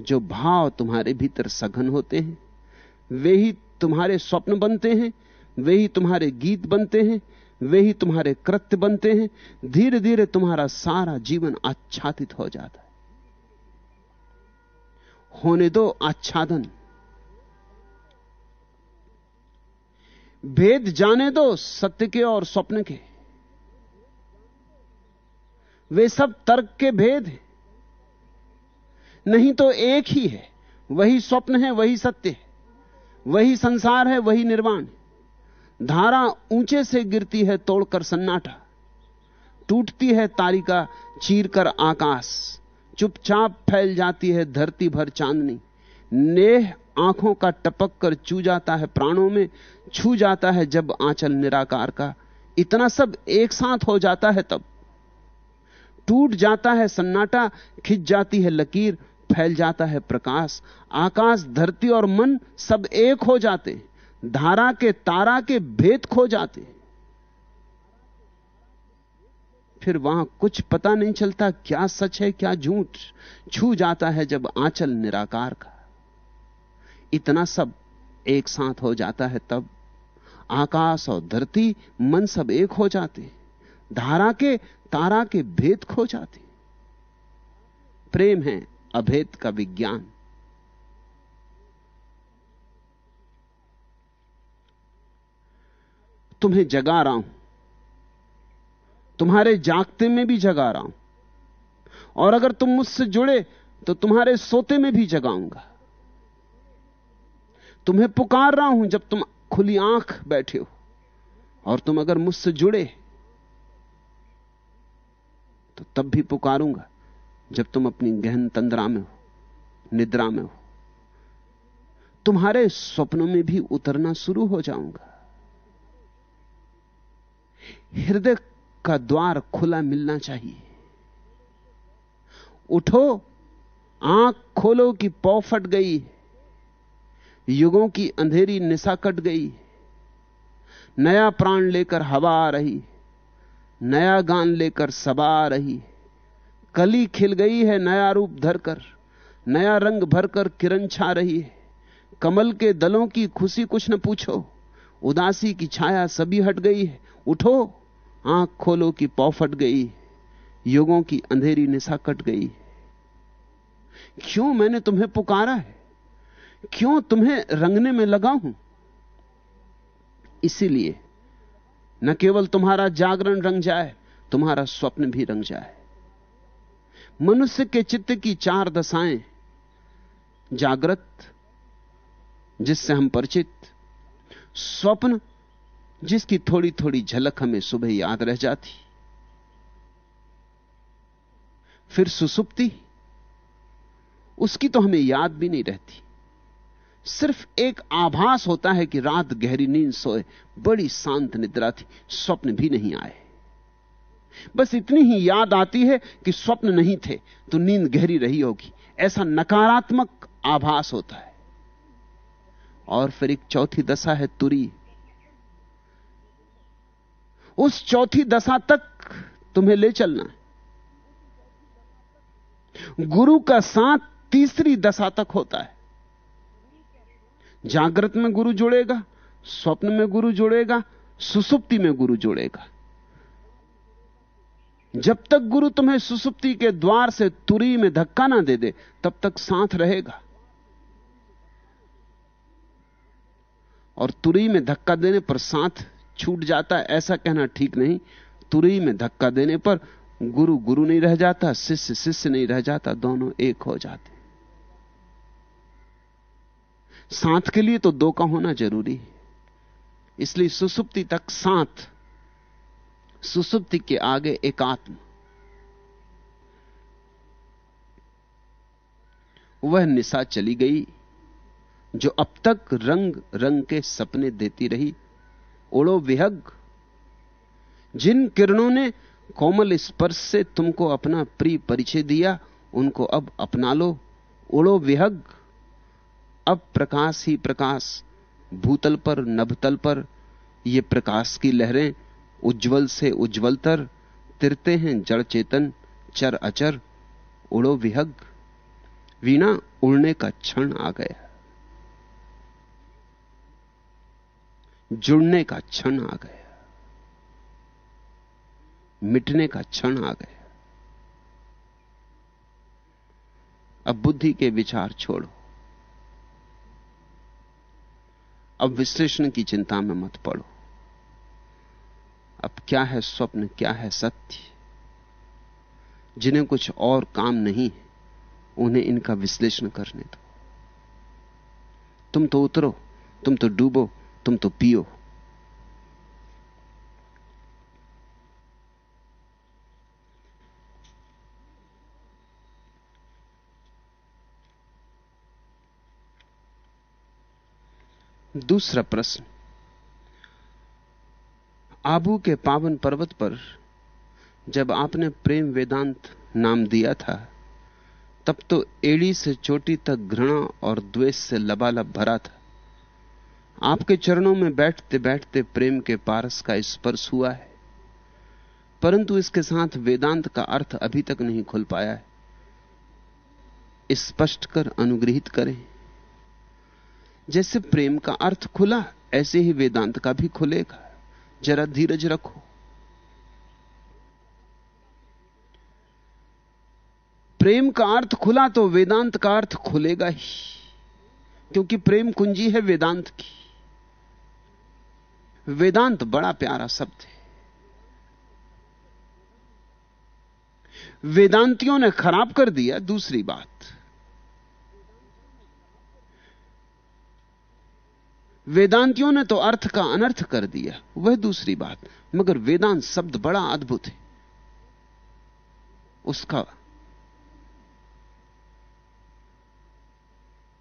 जो भाव तुम्हारे भीतर सघन होते हैं, वे ही तुम्हारे स्वप्न बनते हैं, वे ही तुम्हारे गीत बनते हैं, वे ही तुम्हारे कृत्य बनते हैं धीरे धीरे तुम्हारा सारा जीवन आच्छादित हो जाता है। होने दो आच्छादन। भेद जाने दो सत्य के और स्वप्न के। वे सब तर्क के भेद हैं। नहीं तो एक ही है। वही स्वप्न है, वही सत्य है। वही संसार है, वही निर्वाण धारा ऊँचे से गिरती है, तोड़कर सन्नाटा। टूटती है तारिका, चीरकर आकाश। चुपचाप फैल जाती है धरती भर चांदनी। नेह आँखों का टपक कर चू जाता है, प्राणों में छू जाता है जब आंचल निराकार का। इतना सब एक साथ हो जाता है तब। टूट जाता है सन्नाटा, खिंच जाती है लकीर, फैल जाता है प्रकाश। आकाश, धरती और मन सब एक हो जाते, धारा के तारा के भेद खो जाते। फिर वहाँ कुछ पता नहीं चलता क्या सच है, क्या झूठ। छू जाता है जब आंचल निराकार का। इतना सब एक साथ हो जाता है तब आकाश और धरती, मन सब एक हो जाते धारा के, तारा के भेद खो जाते प्रेम है अभेद का विज्ञान। तुम्हें जगा रहा हूँ। तुम्हारे जागते में भी जगा रहा हूँ। और अगर तुम मुझसे जुड़े तो तुम्हारे सोते में भी जगाऊँगा। तुम्हें पुकार रहा हूँ जब तुम खुली आँख बैठे हो। और तुम अगर मुझसे जुड़े तो तब भी पुकारूँगा जब तुम अपनी गहन तंद्रा में हो, निद्रा में हो। तुम्हारे स्वप्नों में भी उतरना शुरू हो जाऊँगा। हृदय का द्वार खुला मिलना चाहिए। उठो, आँख खोलो कि पौ फट गई युगों की अंधेरी निशा कट गई। नया प्राण लेकर हवा आ रही, नया गान लेकर सबा आ रही। कली खिल गई है नया रूप धरकर, नया रंग भरकर किरण छा रही है। कमल के दलों की खुशी कुछ न पूछो, उदासी की छाया सभी हट गई है। उठो, आँख खोलो कि पौ फट गई। युगों की अंधेरी निशा कट गई। क्यों मैंने तुम्हें पुकारा है? क्यों तुम्हें रंगने में लगा हूँ? इसीलिए न केवल तुम्हारा जागरण रंग जाए, तुम्हारा स्वप्न भी रंग जाए। मनुष्य के चित्त की चार दशाएँ, जागृत, जिससे हम परिचित, स्वप्न, जिसकी थोड़ी थोड़ी झलक हमें सुबह याद रह जाती, फिर सुसुप्ति, उसकी तो हमें याद भी नहीं रहती। सिर्फ़ एक आभास होता है कि रात गहरी नींद सोए, बड़ी शांत निद्रा थी, स्वप्न भी नहीं आए। बस इतनी ही याद आती है कि स्वप्न नहीं थे तो नींद गहरी रही होगी। ऐसा नकारात्मक आभास होता है। और फिर एक चौथी दशा है तुरी। उस चौथी दशा तक तुम्हें ले चलना है। गुरु का साथ तीसरी दशा तक होता है। जागृत में गुरु जुड़ेगा, स्वप्न में गुरु जुड़ेगा, सुसुप्ति में गुरु जुड़ेगा। जब तक गुरु तुम्हें सुसुप्ति के द्वार से तुरी में धक्का ना दे दे, तब तक साथ रहेगा। और तुरी में धक्का देने पर साथ छूट जाता ऐसा कहना ठीक नहीं। तुरी में धक्का देने पर गुरु गुरु नहीं रह जाता, शिष्य शिष्य नहीं रह जाता, दोनों एक हो जाते। साथ के लिए तो दो का होना ज़रूरी है। इसलिए सुसुप्ति तक साथ, सुसुप्ति के आगे एकात्म वह निशा चली गई, जो अब तक रंग रंग के सपने देती रही। ओढ़ो विहग, जिन किरणों ने कोमल स्पर्श से तुमको अपना प्रिय परिचय दिया, उनको अब अपना लो। उड़ो विहग अब प्रकाश ही प्रकाश, भूतल पर, नभतल पर, ये प्रकाश की लहरें उज्जवल से उज्जवलतर, तिरते हैं जड़ चेतन, चर अचर, उड़ो विहग, वीणा उड़ने का क्षण आ गया। जुड़ने का क्षण आ गया। मिटने का क्षण आ गया। अब बुद्धि के विचार छोड़ो। अब विश्लेषण की चिंता में मत पड़ो। अब क्या है स्वप्न, क्या है सत्य? जिन्हें कुछ और काम नहीं है, उन्हें इनका विश्लेषण करने दो। तुम तो उतरो, तुम तो डूबो, तुम तो पियो। दूसरा प्रश्न। आबू के पावन पर्वत पर जब आपने प्रेम वेदांत नाम दिया था, तब तो एड़ी से चोटी तक घृणा और द्वेष से लबालब भरा था। आपके चरणों में बैठते बैठते प्रेम के पारस का स्पर्श हुआ है। परंतु इसके साथ वेदांत का अर्थ अभी तक नहीं खुल पाया है। स्पष्ट कर अनुग्रहित करें। जैसे प्रेम का अर्थ खुला ऐसे ही वेदांत का भी खुलेगा। जरा धीरज रखो। प्रेम का अर्थ खुला तो वेदांत का अर्थ खुलेगा ही, क्योंकि प्रेम कुंजी है वेदांत की। वेदांत बड़ा प्यारा शब्द है। वेदांतियों ने खराब कर दिया, दूसरी बात। वेदांतियों ने तो अर्थ का अनर्थ कर दिया। वह दूसरी बात, मगर वेदांत शब्द बड़ा अद्भुत है। उसका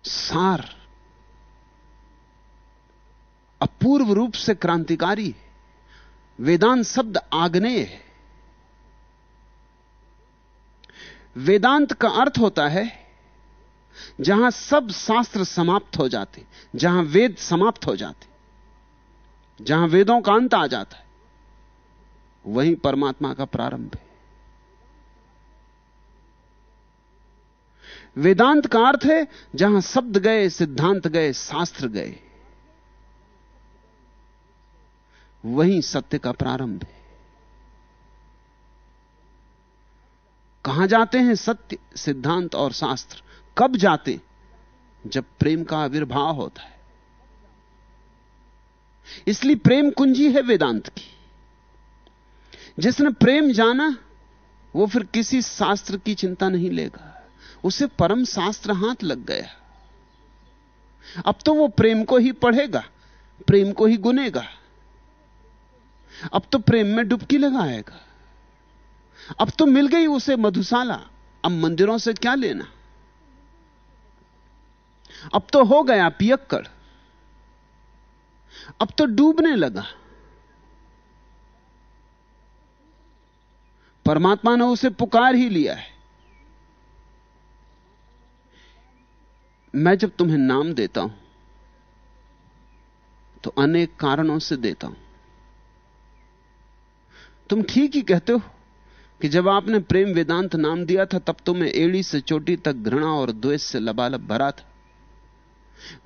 सार अपूर्व रूप से क्रांतिकारी है। वेदांत शब्द आग्नेय है। वेदांत का अर्थ होता है जहाँ सब शास्त्र समाप्त हो जाते, जहाँ वेद समाप्त हो जाते, जहाँ वेदों का अंत आ जाता है, वहीं परमात्मा का प्रारंभ है। वेदांत का अर्थ है, जहाँ शब्द गए, सिद्धांत गए, शास्त्र गए, वहीं सत्य का प्रारंभ है। कहाँ जाते हैं सत्य, सिद्धांत और शास्त्र? कब जाते? जब प्रेम का आविर्भाव होता है। इसलिए प्रेम कुंजी है वेदांत की। जिसने प्रेम जाना, वो फिर किसी शास्त्र की चिंता नहीं लेगा। उसे परम शास्त्र हाथ लग गया। अब तो वो प्रेम को ही पढ़ेगा, प्रेम को ही गुनेगा। अब तो प्रेम में डुबकी लगाएगा। अब तो मिल गई उसे मधुशाला। अब मंदिरों से क्या लेना? अब तो हो गया पियक्कड़। अब तो डूबने लगा। परमात्मा ने उसे पुकार ही लिया है। मैं जब तुम्हें नाम देता हूँ तो अनेक कारणों से देता हूँ। तुम ठीक ही कहते हो कि जब आपने प्रेम वेदांत नाम दिया था, तब तो मैं एड़ी से चोटी तक घृणा और द्वेष से लबालब भरा था।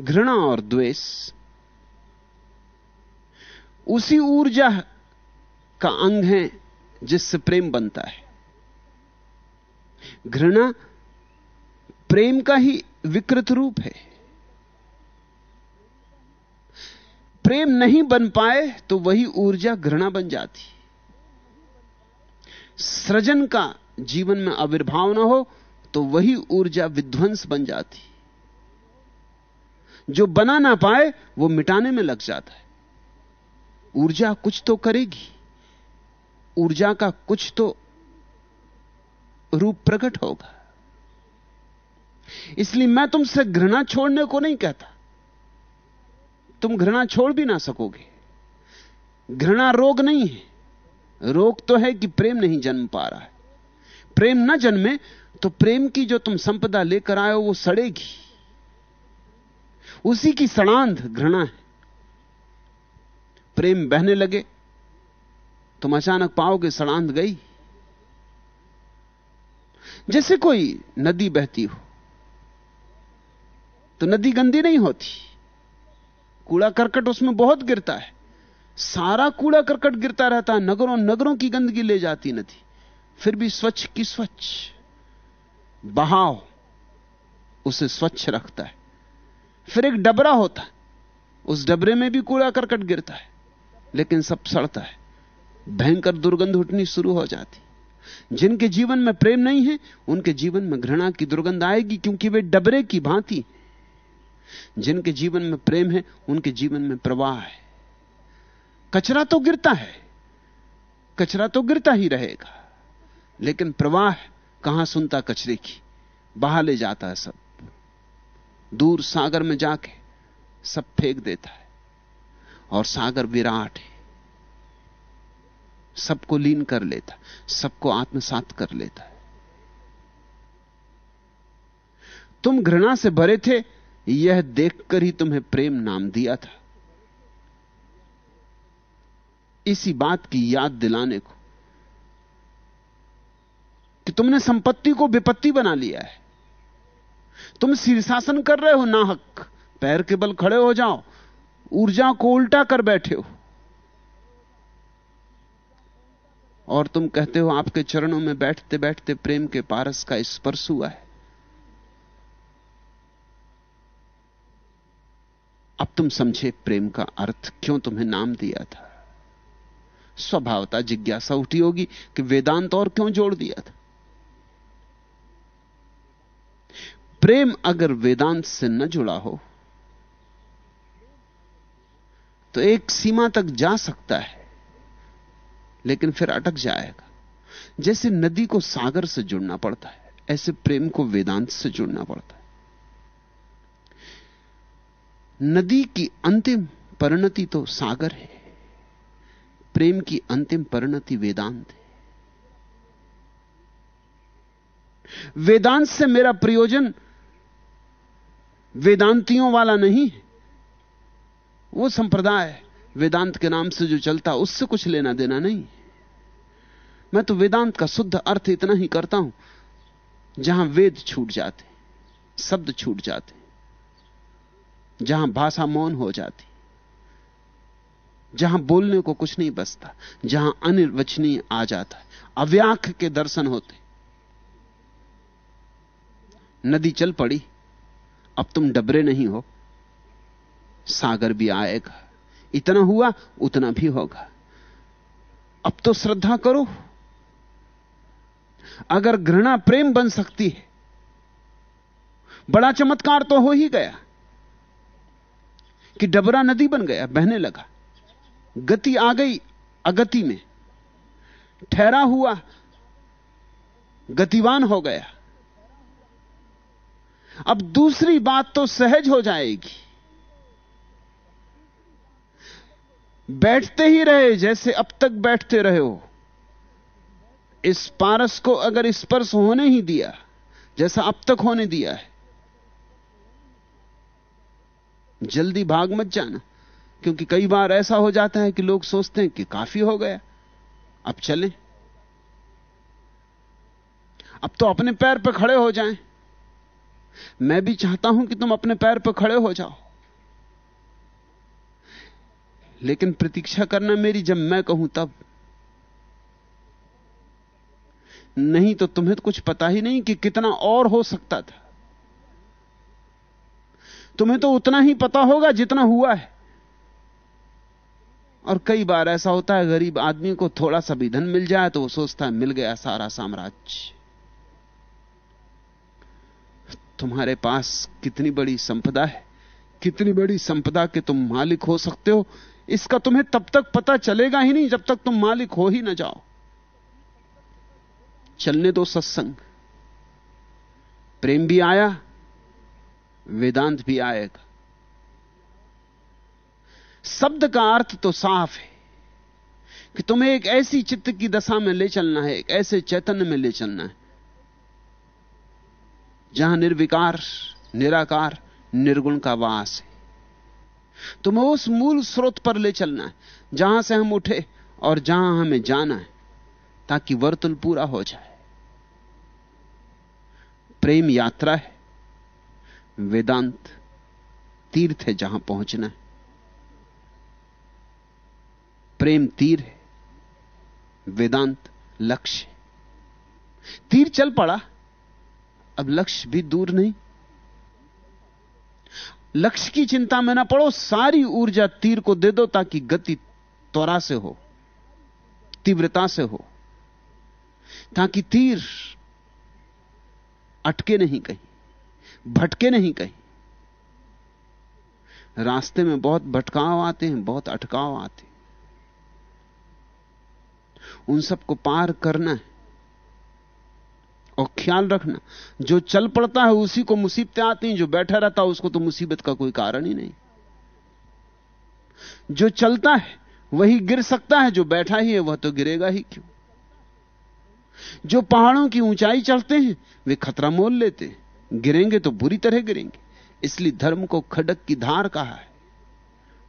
घृणा और द्वेष। उसी ऊर्जा का अंग है जिससे प्रेम बनता है। घृणा प्रेम का ही विकृत रूप है। प्रेम नहीं बन पाए तो वही ऊर्जा घृणा बन जाती। सृजन का जीवन में आविर्भाव ना हो तो वही ऊर्जा विध्वंस बन जाती। जो बना ना पाए, वो मिटाने में लग जाता है। ऊर्जा कुछ तो करेगी। ऊर्जा का कुछ तो रूप प्रकट होगा। इसलिए मैं तुमसे घृणा छोड़ने को नहीं कहता। तुम घृणा छोड़ भी ना सकोगे। घृणा रोग नहीं है। रोग तो है कि प्रेम नहीं जन्म पा रहा है। प्रेम ना जन्मे तो प्रेम की जो तुम संपदा लेकर आए हो, वो सड़ेगी। उसी की सड़ांध घृणा है। प्रेम बहने लगे, तुम अचानक पाओगे सड़ांध गई। जैसे कोई नदी बहती हो तो नदी गंदी नहीं होती। कूड़ा करकट उसमें बहुत गिरता है। सारा कूड़ा करकट गिरता रहता है नगरों नगरों की गंदगी ले जाती नदी। फिर भी स्वच्छ की स्वच्छ। बहाव उसे स्वच्छ रखता है। फिर एक डबरा होता है। उस डबरे में भी कूड़ा करकट गिरता है, लेकिन सब सड़ता है। भयंकर दुर्गंध उठनी शुरू हो जाती। जिनके जीवन में प्रेम नहीं है, उनके जीवन में घृणा की दुर्गंध आएगी, क्योंकि वे डबरे की भांति जिनके जीवन में प्रेम है, उनके जीवन में प्रवाह है। कचरा तो गिरता है, कचरा तो गिरता ही रहेगा। लेकिन प्रवाह कहाँ सुनता कचरे की? बहा ले जाता है सब। दूर सागर में जाके सब फेंक देता है और सागर विराट है। सबको लीन कर लेता सबको आत्मसात कर लेता है। तुम घृणा से भरे थे, यह देखकर ही तुम्हें प्रेम नाम दिया था। इसी बात की याद दिलाने को कि तुमने संपत्ति को विपत्ति बना लिया है। तुम शीर्षासन कर रहे हो नाहक, पैर के बल खड़े हो जाओ, ऊर्जा को उल्टा कर बैठे हो। और तुम कहते हो, आपके चरणों में बैठते बैठते प्रेम के पारस का स्पर्श हुआ है। अब तुम समझे, प्रेम का अर्थ क्यों तुम्हें नाम दिया था? स्वभावता जिज्ञासा उठी होगी कि वेदांत और क्यों जोड़ दिया था? प्रेम अगर वेदांत से न जुड़ा हो तो एक सीमा तक जा सकता है, लेकिन फिर अटक जाएगा। जैसे नदी को सागर से जुड़ना पड़ता है, ऐसे प्रेम को वेदांत से जुड़ना पड़ता है। नदी की अंतिम परिणति तो सागर है, प्रेम की अंतिम परिणति वेदांत है। वेदांत से मेरा प्रयोजन वेदांतियों वाला नहीं है। वो संप्रदाय वेदांत के नाम से जो चलता, उससे कुछ लेना देना नहीं मैं तो वेदांत का शुद्ध अर्थ इतना ही करता हूँ, जहाँ वेद छूट जाते, शब्द छूट जाते, जहाँ भाषा मौन हो जाती, जहाँ बोलने को कुछ नहीं बचता, जहाँ अनिर्वचनीय आ जाता है अव्याख के दर्शन होते। नदी चल पड़ी। अब तुम डबरे नहीं हो। सागर भी आएगा। इतना हुआ, उतना भी होगा। अब तो श्रद्धा करो। अगर घृणा प्रेम बन सकती है, बड़ा चमत्कार तो हो ही गया कि डबरा नदी बन गया, बहने लगा। गति आ गई अगति में। ठहरा हुआ, गतिवान हो गया। अब दूसरी बात तो सहज हो जाएगी। बैठते ही रहे जैसे अब तक बैठते रहे हो। इस पारस को अगर स्पर्श होने ही दिया, जैसा अब तक होने दिया है, जल्दी भाग मत जाना, क्योंकि कई बार ऐसा हो जाता है कि लोग सोचते हैं कि काफ़ी हो गया, अब चलें। अब तो अपने पैर पर खड़े हो जाएँ। मैं भी चाहता हूँ कि तुम अपने पैर पर खड़े हो जाओ। लेकिन प्रतीक्षा करना मेरी जब मैं कहूँ तब। नहीं तो तुम्हें तो कुछ पता ही नहीं कि कितना और हो सकता था। तुम्हें तो उतना ही पता होगा जितना हुआ है। और कई बार ऐसा होता है, गरीब आदमी को थोड़ा सा भी धन मिल जाए तो वो सोचता है, मिल गया सारा साम्राज्य। तुम्हारे पास कितनी बड़ी संपदा है? कितनी बड़ी संपदा के तुम मालिक हो सकते हो? इसका तुम्हें तब तक पता चलेगा ही नहीं जब तक तुम मालिक हो ही ना जाओ। चलने दो सत्संग। प्रेम भी आया, वेदांत भी आएगा। शब्द का अर्थ तो साफ़ है कि तुम्हें एक ऐसी चित्त की दशा में ले चलना है, एक ऐसे चैतन्य में ले चलना है। जहाँ निर्विकार, निराकार, निर्गुण का वास है। तुम्हें उस मूल स्रोत पर ले चलना है, जहाँ से हम उठे और जहाँ हमें जाना है, ताकि वर्तुल पूरा हो जाए। प्रेम यात्रा है, वेदांत तीर्थ है जहाँ पहुँचना है। प्रेम तीर है, वेदांत लक्ष्य तीर चल पड़ा अब लक्ष्य भी दूर नहीं। लक्ष्य की चिंता में ना पड़ो, सारी ऊर्जा तीर को दे दो ताकि गति त्वरा से हो, तीव्रता से हो, ताकि तीर अटके नहीं कहीं, भटके नहीं कहीं। रास्ते में बहुत भटकाव आते हैं, बहुत अटकाव आते हैं। उन सबको पार करना है। ख्याल रखना। जो चल पड़ता है उसी को मुसीबतें आती हैं, जो बैठा रहता है उसको तो मुसीबत का कोई कारण ही नहीं। जो चलता है, वही गिर सकता है, जो बैठा ही है, वह तो गिरेगा ही क्यों? जो पहाड़ों की ऊंचाई चढ़ते हैं, वे खतरा मोल लेते हैं। गिरेंगे तो बुरी तरह गिरेंगे। इसलिए धर्म को खडक की धार कहा है,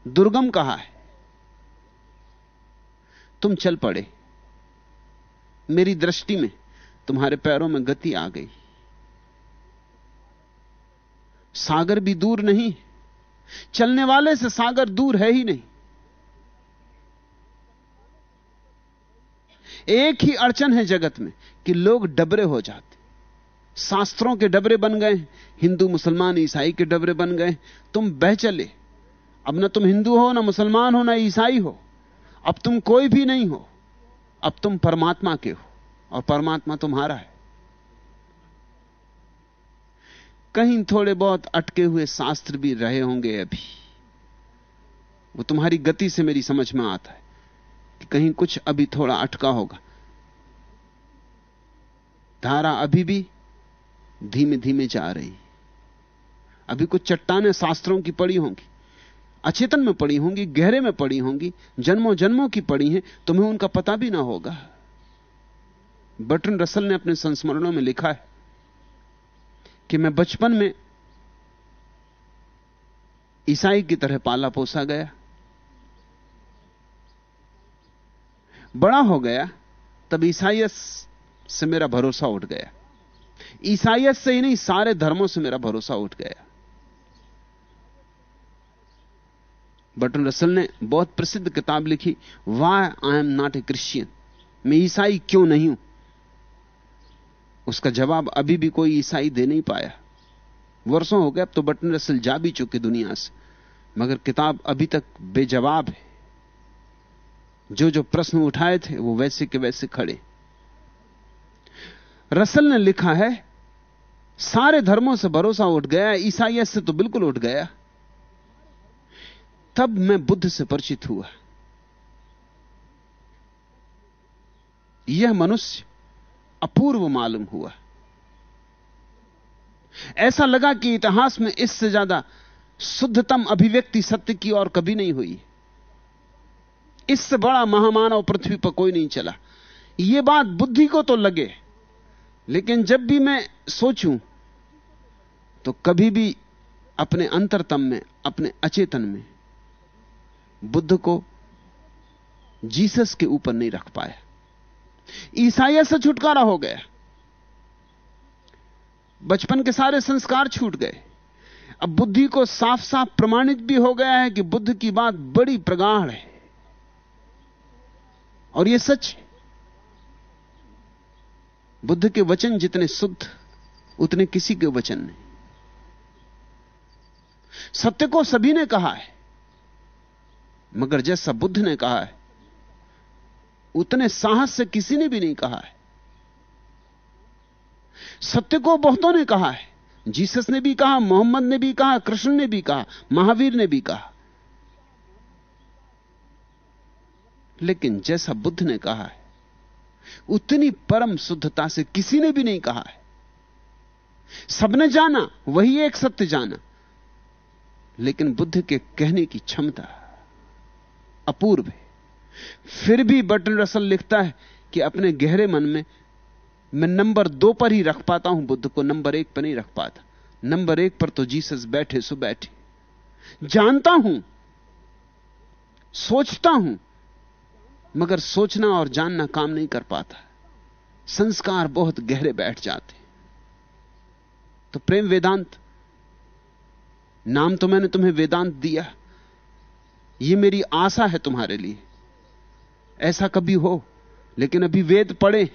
दुर्गम कहा है। तुम चल पड़े। मेरी दृष्टि में तुम्हारे पैरों में गति आ गई। सागर भी दूर नहीं, चलने वाले से सागर दूर है ही नहीं। एक ही अड़चन है जगत में कि लोग डबरे हो जाते। शास्त्रों के डबरे बन गए, हिंदू मुसलमान ईसाई के डबरे बन गए। तुम बह चले। अब ना तुम हिंदू हो, ना मुसलमान हो, ना ईसाई हो। अब तुम कोई भी नहीं हो। अब तुम परमात्मा के हो। और परमात्मा तुम्हारा है। कहीं थोड़े बहुत अटके हुए शास्त्र भी रहे होंगे अभी। वो तुम्हारी गति से मेरी समझ में आता है कि कहीं कुछ अभी थोड़ा अटका होगा। धारा अभी भी धीमे धीमे जा रही अभी कुछ चट्टाने शास्त्रों की पड़ी होंगी, अचेतन में पड़ी होंगी, गहरे में पड़ी होंगी जन्मों जन्मों की पड़ी हैं, तुम्हें उनका पता भी ना होगा। बटन रसल ने अपने संस्मरणों में लिखा है कि मैं बचपन में ईसाई की तरह पाला पोसा गया, बड़ा हो गया, तब ईसाइयत से मेरा भरोसा उठ गया। ईसाइयत से ही नहीं, सारे धर्मों से मेरा भरोसा उठ गया। बटन रसल ने बहुत प्रसिद्ध किताब लिखी why I am not a Christian मैं ईसाई क्यों नहीं हूँ? उसका जवाब अभी भी कोई ईसाई दे नहीं पाया। वर्षों हो गए, अब तो बटन रसल जा भी चुके दुनिया से। मगर किताब अभी तक बेजवाब है। जो जो प्रश्न उठाए थे, वो वैसे के वैसे खड़े। रसल ने लिखा है, सारे धर्मों से भरोसा उठ गया, ईसाइयत से तो बिल्कुल उठ गया। तब मैं बुद्ध से परिचित हुआ। यह मनुष्य अपूर्व मालूम हुआ। ऐसा लगा कि इतिहास में इससे ज़्यादा शुद्धतम अभिव्यक्ति सत्य की और कभी नहीं हुई। इससे बड़ा महामानव पृथ्वी पर कोई नहीं चला। यह बात बुद्धि को तो लगे, लेकिन जब भी मैं सोचूं तो कभी भी अपने अंतरतम में, अपने अचेतन में बुद्ध को जीसस के ऊपर नहीं रख पाया। ईसाइयत से छुटकारा हो गया। बचपन के सारे संस्कार छूट गए। अब बुद्धि को साफ़ साफ़ प्रमाणित भी हो गया है कि बुद्ध की बात बड़ी प्रगाढ़ है। और यह सच बुद्ध के वचन जितने शुद्ध, उतने किसी के वचन नहीं। सत्य को सभी ने कहा है, मगर जैसा बुद्ध ने कहा है उतने साहस से किसी ने भी नहीं कहा है। सत्य को बहुतों ने कहा है। जीसस ने भी कहा, मोहम्मद ने भी कहा, कृष्ण ने भी कहा, महावीर ने भी कहा। लेकिन जैसा बुद्ध ने कहा है, उतनी परम शुद्धता से किसी ने भी नहीं कहा है। सबने जाना, वही एक सत्य जाना। लेकिन बुद्ध के कहने की क्षमता अपूर्व है। फिर भी बटन रसल लिखता है कि अपने गहरे मन में मैं नंबर दो पर ही रख पाता हूँ, बुद्ध को नंबर एक पर नहीं रख पाता। नंबर एक पर तो जीसस बैठे सो बैठे। जानता हूँ, सोचता हूँ, मगर सोचना और जानना काम नहीं कर पाता। संस्कार बहुत गहरे बैठ जाते। तो प्रेम वेदांत, नाम तो मैंने तुम्हें वेदांत दिया। यह मेरी आशा है तुम्हारे लिए। ऐसा कभी हो, लेकिन अभी वेद पढ़े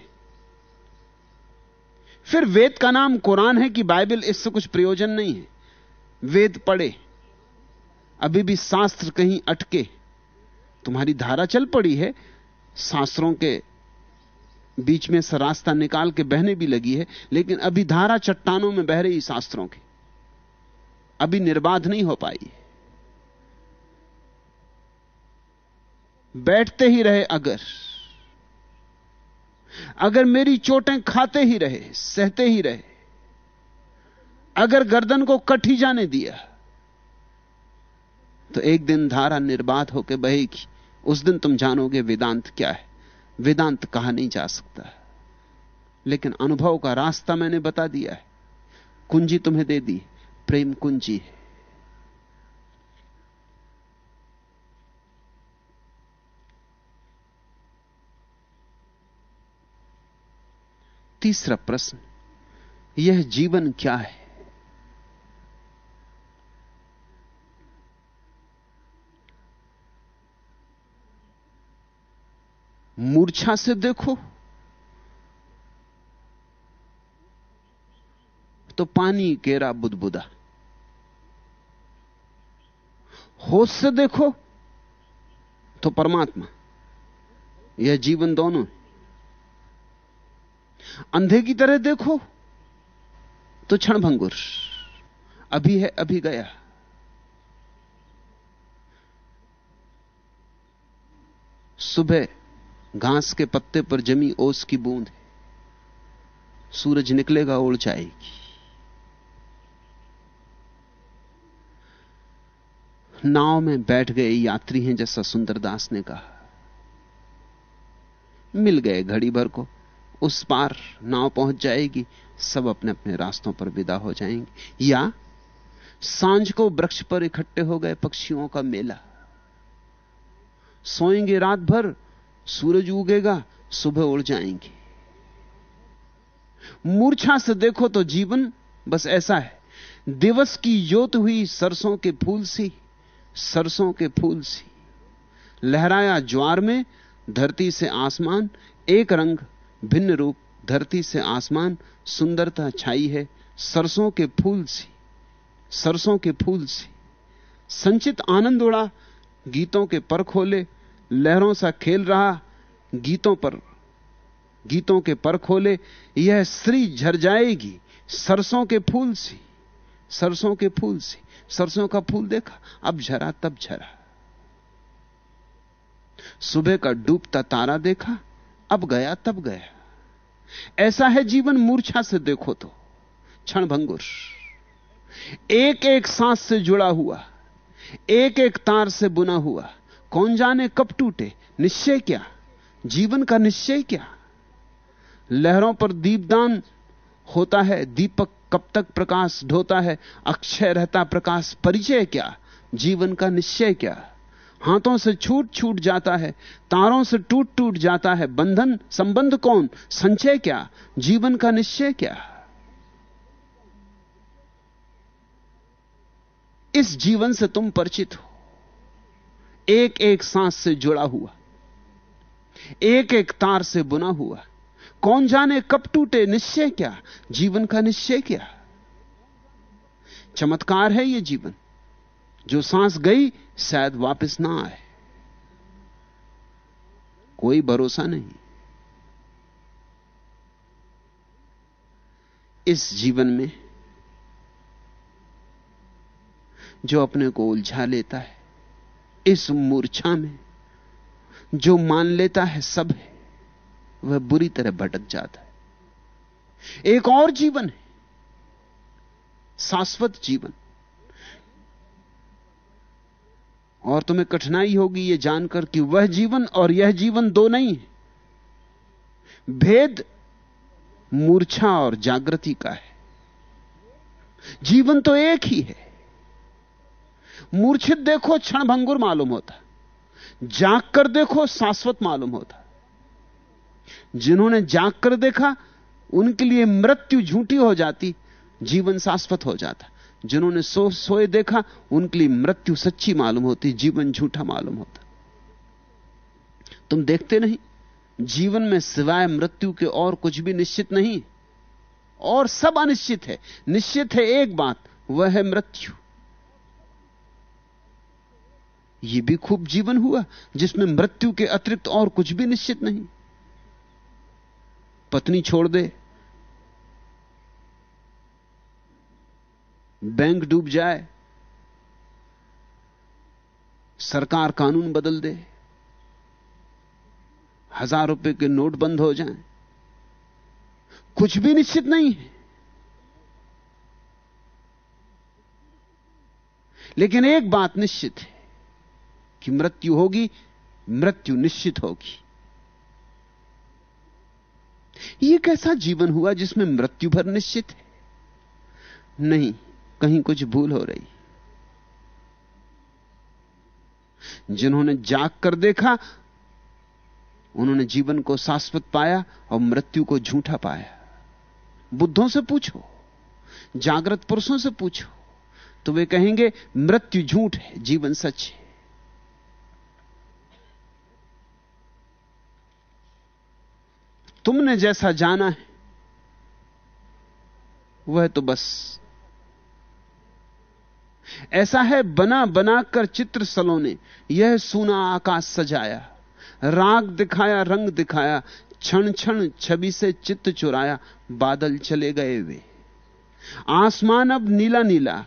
फिर वेद का नाम कुरान है कि बाइबल, इससे कुछ प्रयोजन नहीं है। वेद पढ़े, अभी भी शास्त्र कहीं अटके। तुम्हारी धारा चल पड़ी है, शास्त्रों के बीच में से रास्ता निकाल के बहने भी लगी है, लेकिन अभी धारा चट्टानों में बह रही शास्त्रों की। अभी निर्बाध नहीं हो पाई बैठते ही रहे अगर। अगर मेरी चोटें खाते ही रहे, सहते ही रहे। अगर गर्दन को कट ही जाने दिया तो एक दिन धारा निर्बाध होकर बहेगी। उस दिन तुम जानोगे वेदांत क्या है। वेदांत कहा नहीं जा सकता। लेकिन अनुभव का रास्ता मैंने बता दिया है। कुंजी तुम्हें दे दी। प्रेम कुंजी है। तीसरा प्रश्न, यह जीवन क्या है? मूर्छा से देखो तो पानी केरा बुदबुदा। होश से देखो तो परमात्मा। यह जीवन दोनों है। अंधे की तरह देखो तो क्षण भंगुर। अभी है, अभी गया। सुबह घास के पत्ते पर जमी ओस की बूंद है। सूरज निकलेगा, उड़ जाएगी। नाव में बैठ गए यात्री हैं जैसा सुंदरदास ने कहा। मिल गए घड़ी भर को। उस पार नाव पहुँच जाएगी, सब अपने अपने रास्तों पर विदा हो जाएँगे। या साँझ को वृक्ष पर इकट्ठे हो गए पक्षियों का मेला। सोएँगे रात भर, सूरज उगेगा, सुबह उड़ जाएँगे। मूर्छा से देखो तो जीवन बस ऐसा है। दिवस की जोत हुई सरसों के फूल सी, सरसों के फूल सी। लहराया ज्वार में, धरती से आसमान, एक रंग भिन्न रूप, धरती से आसमान, सुंदरता छाई है, सरसों के फूल सी, सरसों के फूल सी। संचित आनंद उड़ा, गीतों के पर खोले, लहरों सा खेल रहा, गीतों पर, गीतों के पर खोले, यह श्री झर जाएगी, सरसों के फूल सी, सरसों के फूल सी, सरसों का फूल देखा, अब झरा तब झरा। सुबह का डूबता तारा देखा अब गया, तब गया। ऐसा है जीवन मूर्छा से देखो तो। क्षण भंगुर। एक एक सांस से जुड़ा हुआ एक एक तार से बुना हुआ, कौन जाने कब टूटे, निश्चय क्या? जीवन का निश्चय क्या? लहरों पर दीपदान होता है, दीपक कब तक प्रकाश ढोता है, अक्षय रहता प्रकाश, परिचय क्या? जीवन का निश्चय क्या? हाथों से छूट छूट जाता है, तारों से टूट टूट जाता है। बंधन, संबंध कौन? संचय क्या? जीवन का निश्चय क्या? इस जीवन से तुम परिचित हो। एक एक सांस से जुड़ा हुआ। एक एक तार से बुना हुआ। कौन जाने कब टूटे, निश्चय क्या? जीवन का निश्चय क्या? चमत्कार है यह जीवन। जो सांस गई, शायद वापस ना आए। कोई भरोसा नहीं। इस जीवन में जो अपने को उलझा लेता है, इस मूर्छा में जो मान लेता है सब है, वह बुरी तरह भटक जाता है। एक और जीवन है, शाश्वत जीवन। और तुम्हें कठिनाई होगी यह जानकर कि वह जीवन और यह जीवन दो नहीं है। भेद मूर्छा और जागृति का है। जीवन तो एक ही है। मूर्छित देखो, क्षण भंगुर मालूम होता। जाग कर देखो, शाश्वत मालूम होता। जिन्होंने जाग कर देखा, उनके लिए मृत्यु झूठी हो जाती, जीवन शाश्वत हो जाता। जिन्होंने सो, सोए देखा, उनके लिए मृत्यु सच्ची मालूम होती, जीवन झूठा मालूम होता। तुम देखते नहीं, जीवन में सिवाय मृत्यु के और कुछ भी निश्चित नहीं। और सब अनिश्चित है। निश्चित है एक बात, वह है मृत्यु। यह भी खूब जीवन हुआ, जिसमें मृत्यु के अतिरिक्त और कुछ भी निश्चित नहीं। पत्नी छोड़ दे बैंक डूब जाए सरकार कानून बदल दे हज़ार रुपए के नोट बंद हो जाएँ, कुछ भी निश्चित नहीं है। लेकिन एक बात निश्चित है कि मृत्यु होगी मृत्यु निश्चित होगी। यह कैसा जीवन हुआ जिसमें मृत्यु भर निश्चित है? नहीं। कहीं कुछ भूल हो रही। जिन्होंने जाग कर देखा, उन्होंने जीवन को शाश्वत पाया और मृत्यु को झूठा पाया। बुद्धों से पूछो, जागृत पुरुषों से पूछो तो वे कहेंगे, मृत्यु झूठ है, जीवन सच है। तुमने जैसा जाना है, वह तो बस ऐसा है बना बनाकर चित्र सलों ने यह सूना आकाश सजाया, राग दिखाया, रंग दिखाया क्षण क्षण छवि से चित्त चुराया, बादल चले गए वे। आसमान अब नीला नीला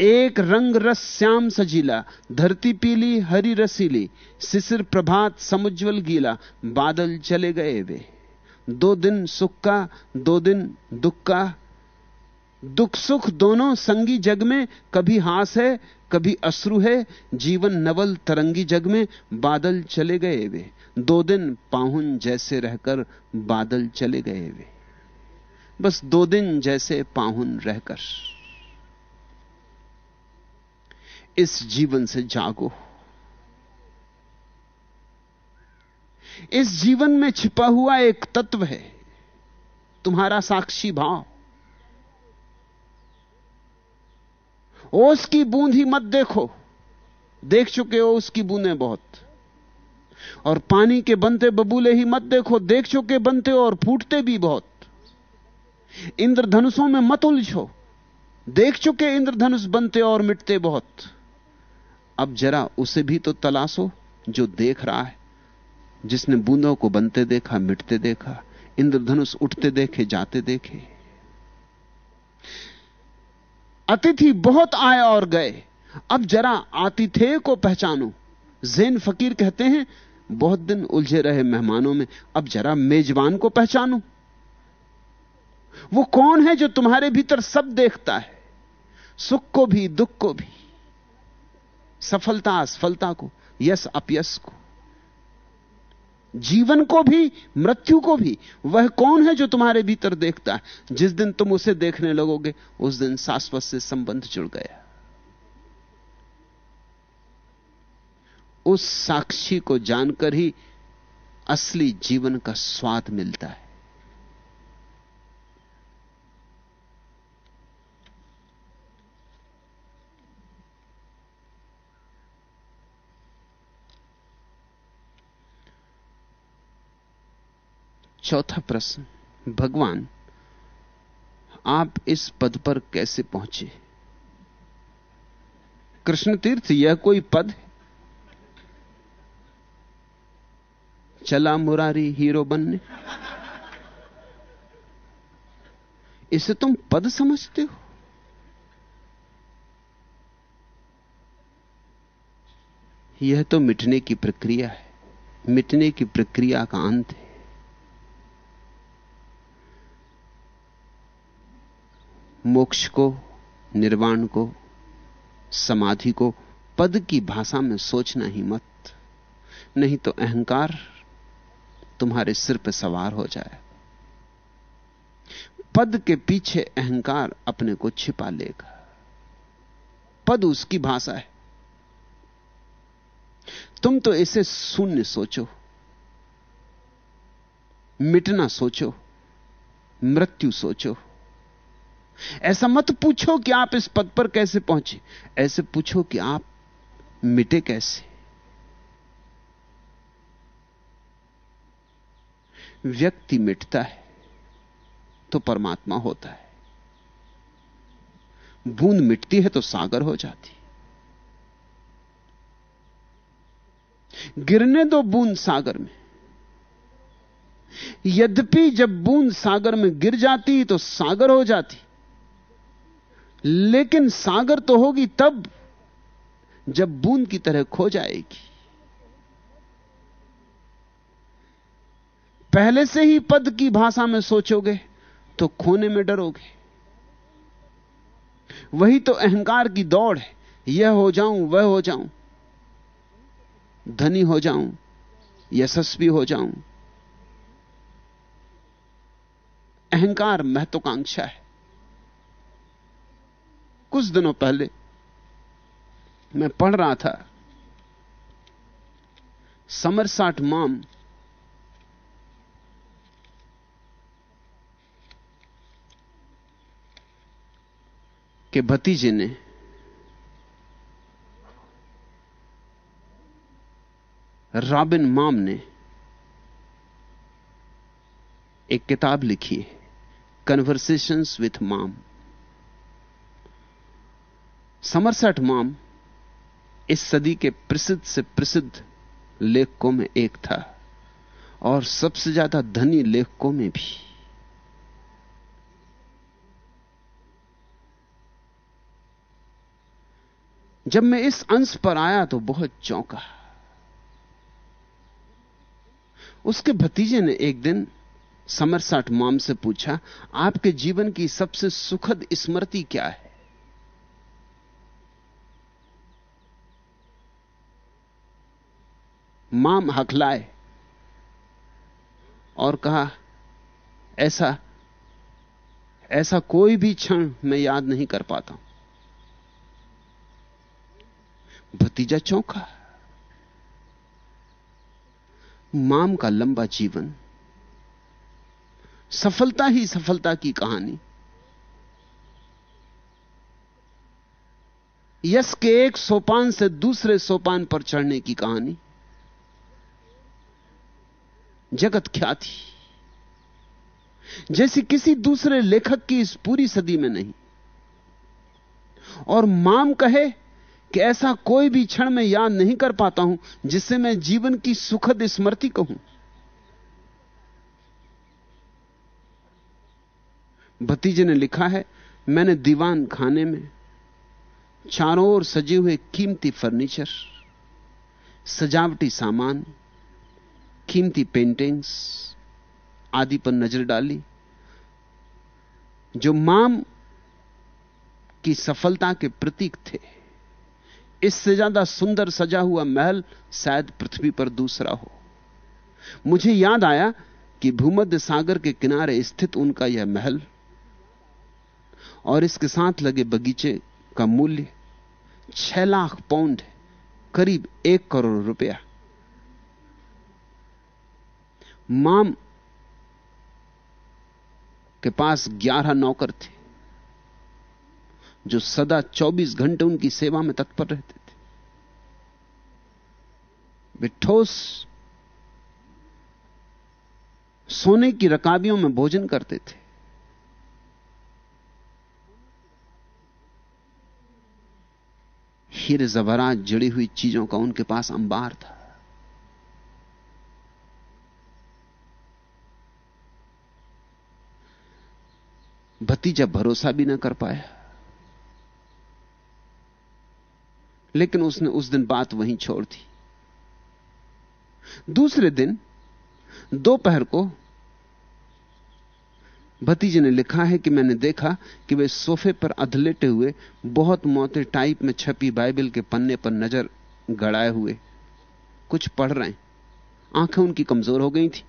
एक रंग रस श्याम सजीला धरती पीली, हरी रसीली, शिशिर प्रभात समुज्वल गीला, बादल चले गए वे। दो दिन सुख का, दो दिन दुख का दुख सुख दोनों संगी जग में, कभी हास है, कभी अश्रु है, जीवन नवल तरंगी जग में, बादल चले गए वे। दो दिन पाहुन जैसे रहकर बादल चले गए वे। बस दो दिन जैसे पाहुन रहकर। इस जीवन से जागो। इस जीवन में छिपा हुआ एक तत्व है, तुम्हारा साक्षी भाव। ओस की बूंद ही मत देखो। देख चुके हो उसकी बूंदें बहुत। और पानी के बनते बबूले ही मत देखो, देख चुके बनते और फूटते भी बहुत। इंद्रधनुषों में मत उलझो। देख चुके इंद्रधनुष बनते और मिटते बहुत। अब जरा उसे भी तो तलाशो, जो देख रहा है। जिसने बूंदों को बनते देखा, मिटते देखा, इंद्रधनुष उठते देखे, जाते देखे। अतिथि बहुत आए और गए। अब जरा आतिथेय को पहचानो। जैन फकीर कहते हैं, बहुत दिन उलझे रहे मेहमानों में, अब जरा मेजबान को पहचानो। वो कौन है जो तुम्हारे भीतर सब देखता है? सुख को भी, दुख को भी। सफलता, असफलता को यश अपयश को। जीवन को भी, मृत्यु को भी, वह कौन है जो तुम्हारे भीतर देखता है? जिस दिन तुम उसे देखने लगोगे, उस दिन शाश्वत से संबंध जुड़ गया। उस साक्षी को जानकर ही असली जीवन का स्वाद मिलता है। चौथा प्रश्न, भगवान, आप इस पद पर कैसे पहुँचे? कृष्ण तीर्थ यह कोई पद चला मुरारी हीरो बनने। इसे तुम पद समझते हो? यह तो मिटने की प्रक्रिया है। मिटने की प्रक्रिया का अंत है। मोक्ष को, निर्वाण को, समाधि को, पद की भाषा में सोचना ही मत। नहीं तो अहंकार तुम्हारे सिर पर सवार हो जाए। पद के पीछे अहंकार अपने को छिपा लेगा। पद उसकी भाषा है। तुम तो इसे शून्य सोचो। मिटना सोचो। मृत्यु सोचो। ऐसा मत पूछो कि आप इस पद पर कैसे पहुँचे। ऐसे पूछो कि आप मिटे कैसे। व्यक्ति मिटता है तो परमात्मा होता है। बूंद मिटती है तो सागर हो जाती गिरने दो बूंद सागर में। यद्यपि जब बूंद सागर में गिर जाती तो सागर हो जाती। लेकिन सागर तो होगी तब जब बूंद की तरह खो जाएगी। पहले से ही पद की भाषा में सोचोगे तो खोने में डरोगे। वही तो अहंकार की दौड़ है। यह हो जाऊँ, वह हो जाऊँ। धनी हो जाऊँ, यशस्वी हो जाऊँ। अहंकार महत्वाकांक्षा है। कुछ दिनों पहले मैं पढ़ रहा था। समरसाट माम के भतीजे ने रॉबिन माम ने एक किताब लिखी है कन्वर्सेशंस विथ माम समरसेट माम इस सदी के प्रसिद्ध से प्रसिद्ध लेखकों में एक था और सबसे ज़्यादा धनी लेखकों में भी। जब मैं इस अंश पर आया तो बहुत चौंका। उसके भतीजे ने एक दिन समरसाट माम से पूछा, आपके जीवन की सबसे सुखद स्मृति क्या है? माम हकलाए और कहा, ऐसा ऐसा कोई भी क्षण मैं याद नहीं कर पाता। भतीजा चौंका। माम का लंबा जीवन। सफलता ही सफलता की कहानी। यश के एक सोपान से दूसरे सोपान पर चढ़ने की कहानी। जगत ख्याति जैसी किसी दूसरे लेखक की इस पूरी सदी में नहीं। और माम कहे कि ऐसा कोई भी क्षण मैं याद नहीं कर पाता हूँ जिससे मैं जीवन की सुखद स्मृति कहूँ। भतीजे ने लिखा है, मैंने दीवान खाने में चारों ओर सजे हुए कीमती फर्नीचर, सजावटी सामान कीमती पेंटिंग्स आदि पर नज़र डाली। जो माम की सफलता के प्रतीक थे, इससे ज़्यादा सुंदर सजा हुआ महल शायद पृथ्वी पर दूसरा हो। मुझे याद आया कि भूमध्य सागर के किनारे स्थित उनका यह महल, और इसके साथ लगे बगीचे का मूल्य छह लाख पाउंड है, करीब एक करोड़ रुपया। माम के पास ग्यारह नौकर थे, जो सदा 24 घंटे उनकी सेवा में तत्पर रहते थे। वे ठोस सोने की रकाबियों में भोजन करते थे। हीरे जबरात जड़ी हुई चीज़ों का उनके पास अंबार था। भतीजा भरोसा भी ना कर पाया। लेकिन उसने उस दिन बात वहीं छोड़ दी। दूसरे दिन, दोपहर को, भतीजे ने लिखा है कि मैंने देखा कि वे सोफे पर अधलेटे हुए, बहुत मोटे टाइप में छपी बाइबल के पन्ने पर नज़र गड़ाए हुए, कुछ पढ़ रहे हैं। आँखें उनकी कमज़ोर हो गई थी।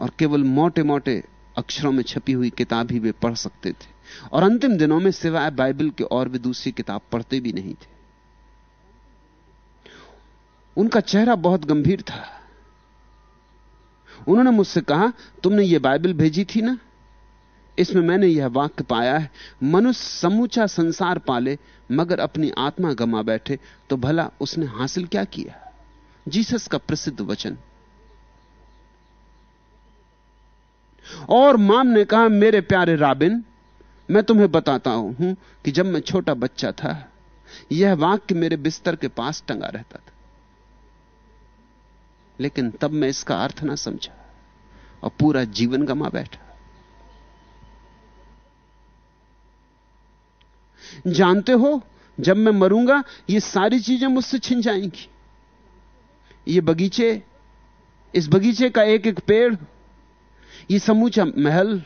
और केवल मोटे मोटे अक्षरों में छपी हुई किताब ही वे पढ़ सकते थे। और अंतिम दिनों में सिवाय बाइबल के और भी दूसरी किताब पढ़ते भी नहीं थे। उनका चेहरा बहुत गंभीर था। उन्होंने मुझसे कहा, तुमने यह बाइबल भेजी थी ना? इसमें मैंने यह वाक्य पाया है, मनुष्य समूचा संसार पाले, मगर अपनी आत्मा गमा बैठे तो भला उसने हासिल क्या किया? जीसस का प्रसिद्ध वचन। और माम ने कहा, मेरे प्यारे राबिन, मैं तुम्हें बताता हूँ कि जब मैं छोटा बच्चा था, यह वाक्य मेरे बिस्तर के पास टंगा रहता था। लेकिन तब मैं इसका अर्थ ना समझा और पूरा जीवन गमा बैठा। जानते हो, जब मैं मरूँगा, ये सारी चीज़ें मुझसे छिन जाएँगी। ये बगीचे, इस बगीचे का एक एक पेड़ ये समूचा महल,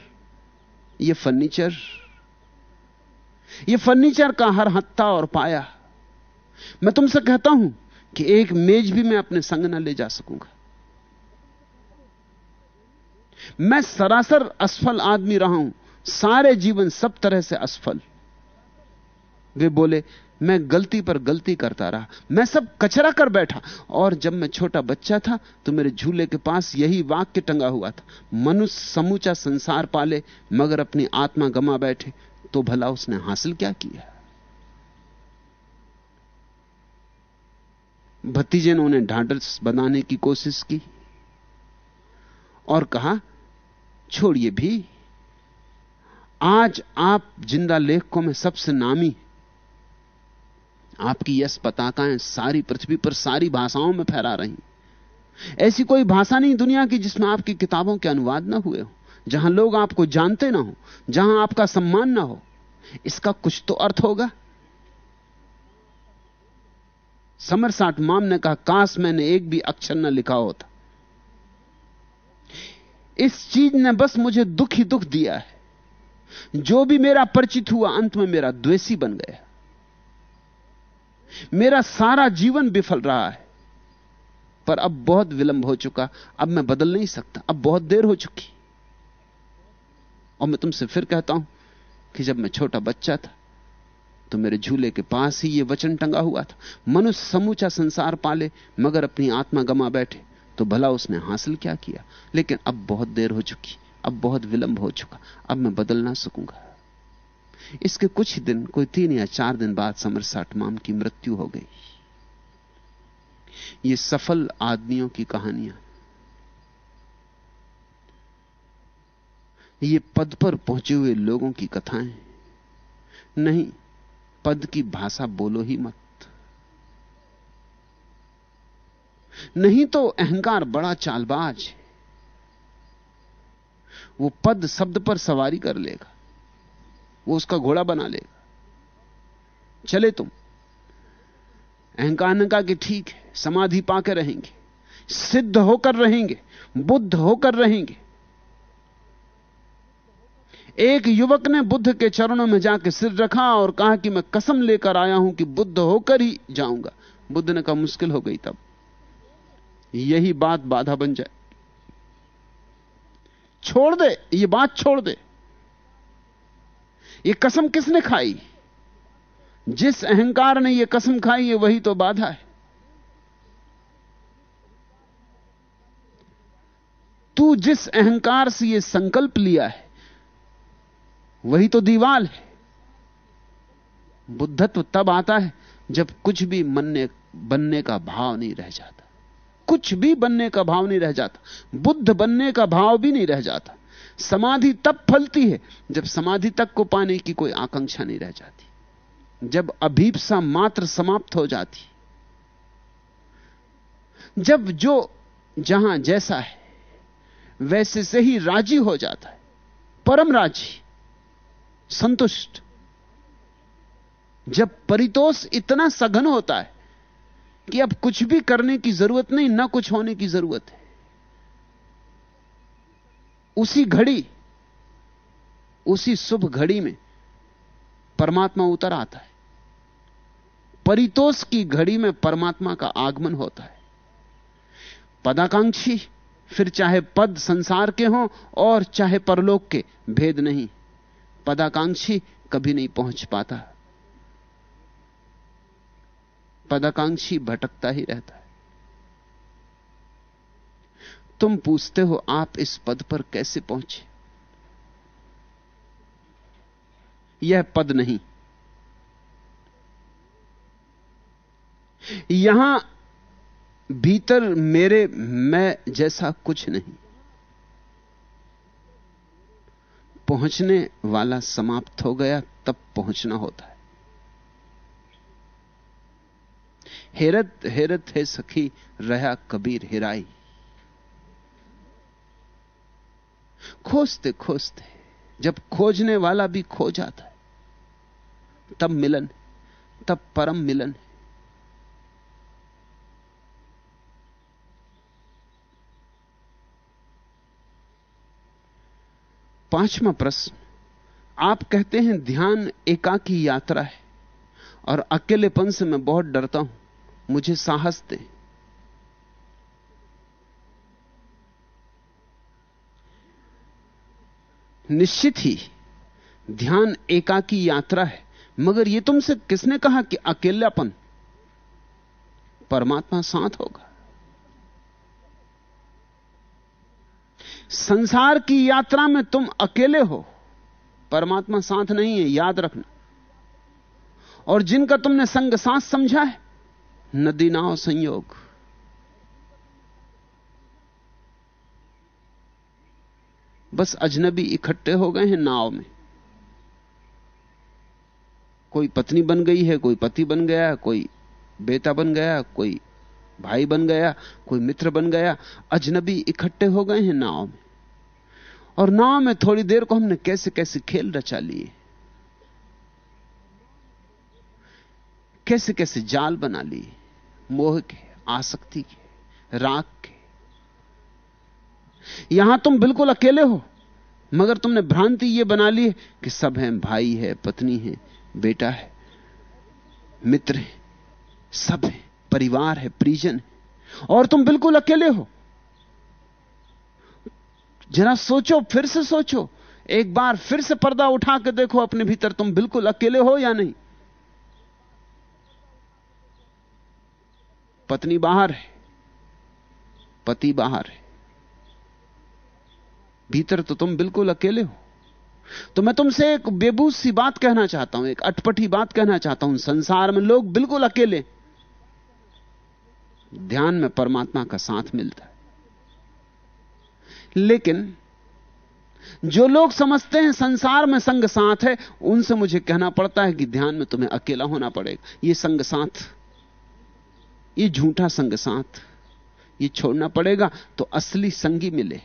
ये फर्नीचर ये फर्नीचर का हर हत्ता और पाया। मैं तुमसे कहता हूँ कि एक मेज भी मैं अपने संग न ले जा सकूँगा। मैं सरासर असफल आदमी रहा हूँ, सारे जीवन सब तरह से असफल। वे बोले मैं गलती पर गलती करता रहा। मैं सब कचरा कर बैठा। और जब मैं छोटा बच्चा था तो मेरे झूले के पास यही वाक्य टंगा हुआ था। मनुष्य समूचा संसार पाले, मगर अपनी आत्मा गमा बैठे तो भला उसने हासिल क्या किया? भतीजे ने उन्हें ढांढस बनाने की कोशिश की और कहा, छोड़िए भी। आज आप ज़िंदा लेखकों में सबसे नामी आपकी यश पताकाएँ सारी पृथ्वी पर सारी भाषाओं में फहरा रही। ऐसी कोई भाषा नहीं दुनिया की जिसमें आपकी किताबों के अनुवाद ना हुए हो, जहाँ लोग आपको जानते ना हो, जहाँ आपका सम्मान ना हो। इसका कुछ तो अर्थ होगा। समरसाट माम ने कहा, काश मैंने एक भी अक्षर न लिखा होता। इस चीज़ ने बस मुझे दुख ही दुख दिया है। जो भी मेरा परिचित हुआ, अंत में मेरा द्वेषी बन गया। मेरा सारा जीवन विफल रहा है। पर अब बहुत विलंब हो चुका। अब मैं बदल नहीं सकता। अब बहुत देर हो चुकी। और मैं तुमसे फिर कहता हूँ कि जब मैं छोटा बच्चा था तो मेरे झूले के पास ही यह वचन टंगा हुआ था। मनुष्य समूचा संसार पाले, मगर अपनी आत्मा गमा बैठे तो भला उसने हासिल क्या किया? लेकिन अब बहुत देर हो चुकी। अब बहुत विलंब हो चुका। अब मैं बदल ना सकूँगा। इसके कुछ दिन, कोई तीन या चार दिन बाद समरसाट माम की मृत्यु हो गई। ये सफल आदमियों की कहानियाँ। ये पद पर पहुँचे हुए लोगों की कथाएँ। नहीं, पद की भाषा बोलो ही मत। नहीं तो अहंकार बड़ा चालबाज है। वो पद शब्द पर सवारी कर लेगा। वो उसका घोड़ा बना ले। चले तुम। अहंकार ने कहा कि ठीक है, समाधि पाकर रहेंगे। सिद्ध होकर रहेंगे, बुद्ध होकर रहेंगे। एक युवक ने बुद्ध के चरणों में जाकर सिर रखा और कहा कि मैं कसम लेकर आया हूँ कि बुद्ध होकर ही जाऊँगा। बुद्ध ने कहा, मुश्किल हो गई तब। यही बात बाधा बन जाए। छोड़ दे, ये बात छोड़ दे। ये कसम किसने खाई? जिस अहंकार ने ये कसम खाई है वही तो बाधा है। तू जिस अहंकार से ये संकल्प लिया है, वही तो दीवाल है। बुद्धत्व तब आता है जब कुछ भी मनने, बनने का भाव नहीं रह जाता। कुछ भी बनने का भाव नहीं रह जाता। बुद्ध बनने का भाव भी नहीं रह जाता। समाधि तब फलती है जब समाधि तक को पाने की कोई आकांक्षा नहीं रह जाती। जब अभीपसा मात्र समाप्त हो जाती। जब जो जहाँ जैसा है, वैसे से ही राज़ी हो जाता है। परम राज़ी, संतुष्ट। जब परितोष इतना सघन होता है कि अब कुछ भी करने की ज़रूरत नहीं, ना कुछ होने की ज़रूरत है। उसी घड़ी, उसी शुभ घड़ी में परमात्मा उतर आता है। परितोष की घड़ी में परमात्मा का आगमन होता है। पदाकांक्षी, फिर चाहे पद संसार के हों और चाहे परलोक के, भेद नहीं। पदाकांक्षी कभी नहीं पहुँच पाता। पदाकांक्षी भटकता ही रहता है। तुम पूछते हो आप इस पद पर कैसे पहुँचे? यह पद नहीं। यहाँ भीतर मेरे, मैं जैसा कुछ नहीं। पहुँचने वाला समाप्त हो गया, तब पहुँचना होता है। हेरत हेरत है सखी, रहा कबीर हिराई। खोजते खोजते, जब खोजने वाला भी खो जाता है, तब मिलन तब परम मिलन है। पांचवा प्रश्न, आप कहते हैं ध्यान एकाकी यात्रा है, और अकेलेपन से मैं बहुत डरता हूँ, मुझे साहस दे। निश्चित ही ध्यान एकाकी यात्रा है। मगर यह तुमसे किसने कहा कि अकेलापन परमात्मा साथ होगा? संसार की यात्रा में तुम अकेले हो, परमात्मा साथ नहीं है, याद रखना। और जिनका तुमने संग सांस समझा है, नदी नाव संयोग। बस अजनबी इकट्ठे हो गए हैं नाव में। कोई पत्नी बन गई है, कोई पति बन गया, कोई बेटा बन गया, कोई भाई बन गया, कोई मित्र बन गया, अजनबी इकट्ठे हो गए हैं नाव में। और नाव में थोड़ी देर को हमने कैसे कैसे खेल रचा लिए। कैसे कैसे जाल बना लिए। मोह के, आसक्ति के, राग के यहाँ तुम बिल्कुल अकेले हो। मगर तुमने भ्रांति यह बना ली कि सब हैं भाई है, पत्नी है, बेटा है, मित्र है, सब है, परिवार है, परिजन है, और तुम बिल्कुल अकेले हो। जरा सोचो, फिर से सोचो, एक बार फिर से पर्दा उठा के देखो अपने भीतर तुम बिल्कुल अकेले हो या नहीं। पत्नी बाहर है, पति बाहर है। भीतर तो तुम बिल्कुल अकेले हो। तो मैं तुमसे एक बेबूस सी बात कहना चाहता हूँ, एक अटपटी बात कहना चाहता हूँ। संसार में लोग बिल्कुल अकेले। ध्यान में परमात्मा का साथ मिलता है। लेकिन जो लोग समझते हैं संसार में संग साथ है, उनसे मुझे कहना पड़ता है कि ध्यान में तुम्हें अकेला होना पड़ेगा। ये संग साथ, ये झूठा संग साथ, ये छोड़ना पड़ेगा तो असली संगी मिले।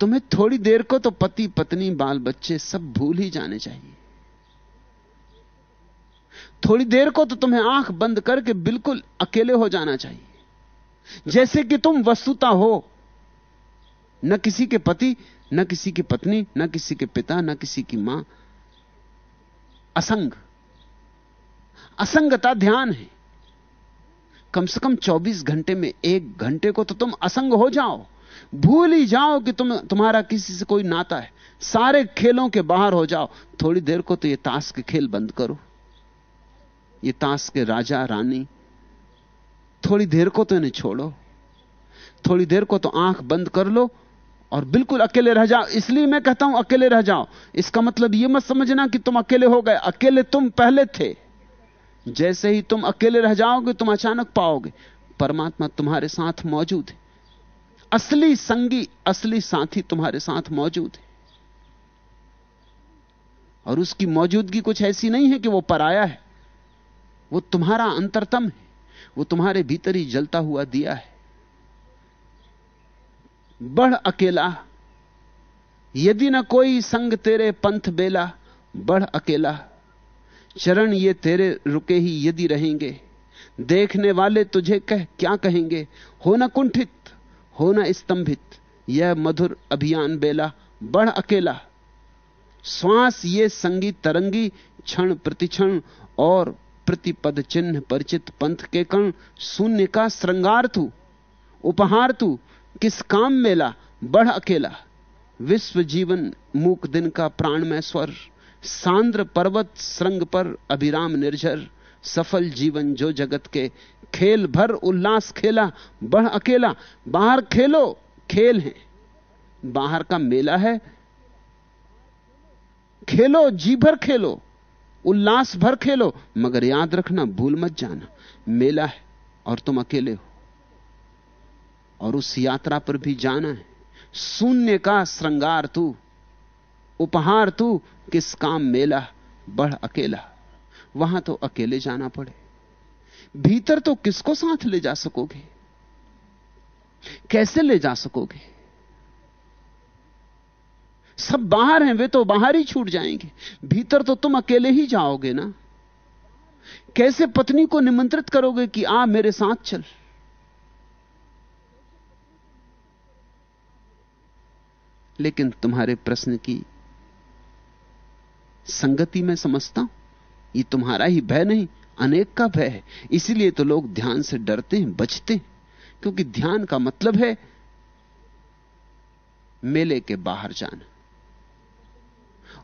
तुम्हें थोड़ी देर को तो पति, पत्नी, बाल बच्चे सब भूल ही जाने चाहिए। थोड़ी देर को तो तुम्हें आँख बंद करके बिल्कुल अकेले हो जाना चाहिए। जैसे कि तुम वस्तुता हो, न किसी के पति, न किसी की पत्नी, न किसी के पिता, न किसी की माँ। असंग। असंगता ध्यान है। कम से कम 24 घंटे में एक घंटे को तो तुम असंग हो जाओ। भूल ही जाओ कि तुम, तुम्हारा किसी से कोई नाता है। सारे खेलों के बाहर हो जाओ। थोड़ी देर को तो ये ताश के खेल बंद करो। ये ताश के राजा, रानी, थोड़ी देर को तो इन्हें छोड़ो। थोड़ी देर को तो आँख बंद कर लो और बिल्कुल अकेले रह जाओ। इसलिए मैं कहता हूँ, अकेले रह जाओ। इसका मतलब यह मत समझना कि तुम अकेले हो गए। अकेले तुम पहले थे। जैसे ही तुम अकेले रह जाओगे, तुम अचानक पाओगे। परमात्मा तुम्हारे साथ मौजूद है। असली संगी, असली साथी तुम्हारे साथ मौजूद है। और उसकी मौजूदगी कुछ ऐसी नहीं है कि वो पराया है। वो तुम्हारा अंतरतम है। वो तुम्हारे भीतर ही जलता हुआ दिया है। बढ़ अकेला, यदि न कोई संग तेरे पंथ बेला, बढ़ अकेला। चरण ये तेरे रुके ही यदि रहेंगे। देखने वाले तुझे कह, क्या कहेंगे? हो न कुंठित हो न स्तंभित। यह मधुर अभियान बेला, बढ़ अकेला। श्वास ये संगीत तरंगी, क्षण प्रतिक्षण और प्रतिपद चिन्ह परिचित पंथ के कण शून्य का श्रृंगार तू, उपहार तू, किस काम मेला, बढ़ अकेला। विश्व जीवन मूक दिन का प्राण में स्वर, सांद्र पर्वत श्रृंग पर अभिराम निर्झर, सफल जीवन जो जगत के खेल भर उल्लास खेला, बढ़ अकेला। बाहर खेलो, खेल है। बाहर का मेला है। खेलो, जी भर खेलो, उल्लास भर खेलो, मगर याद रखना, भूल मत जाना। मेला है और तुम अकेले हो। और उस यात्रा पर भी जाना है। शून्य का श्रृंगार तू, उपहार तू, किस काम मेला, बढ़ अकेला। वहाँ तो अकेले जाना पड़े। भीतर तो किसको साथ ले जा सकोगे? कैसे ले जा सकोगे? सब बाहर हैं, वे तो बाहर ही छूट जाएँगे। भीतर तो तुम अकेले ही जाओगे ना? कैसे पत्नी को निमंत्रित करोगे कि आ, मेरे साथ चल? लेकिन तुम्हारे प्रश्न की संगति में समझता हूँ। ये तुम्हारा ही भय नहीं अनेक का भय है। इसीलिए तो लोग ध्यान से डरते हैं, बचते हैं। क्योंकि ध्यान का मतलब है मेले के बाहर जाना।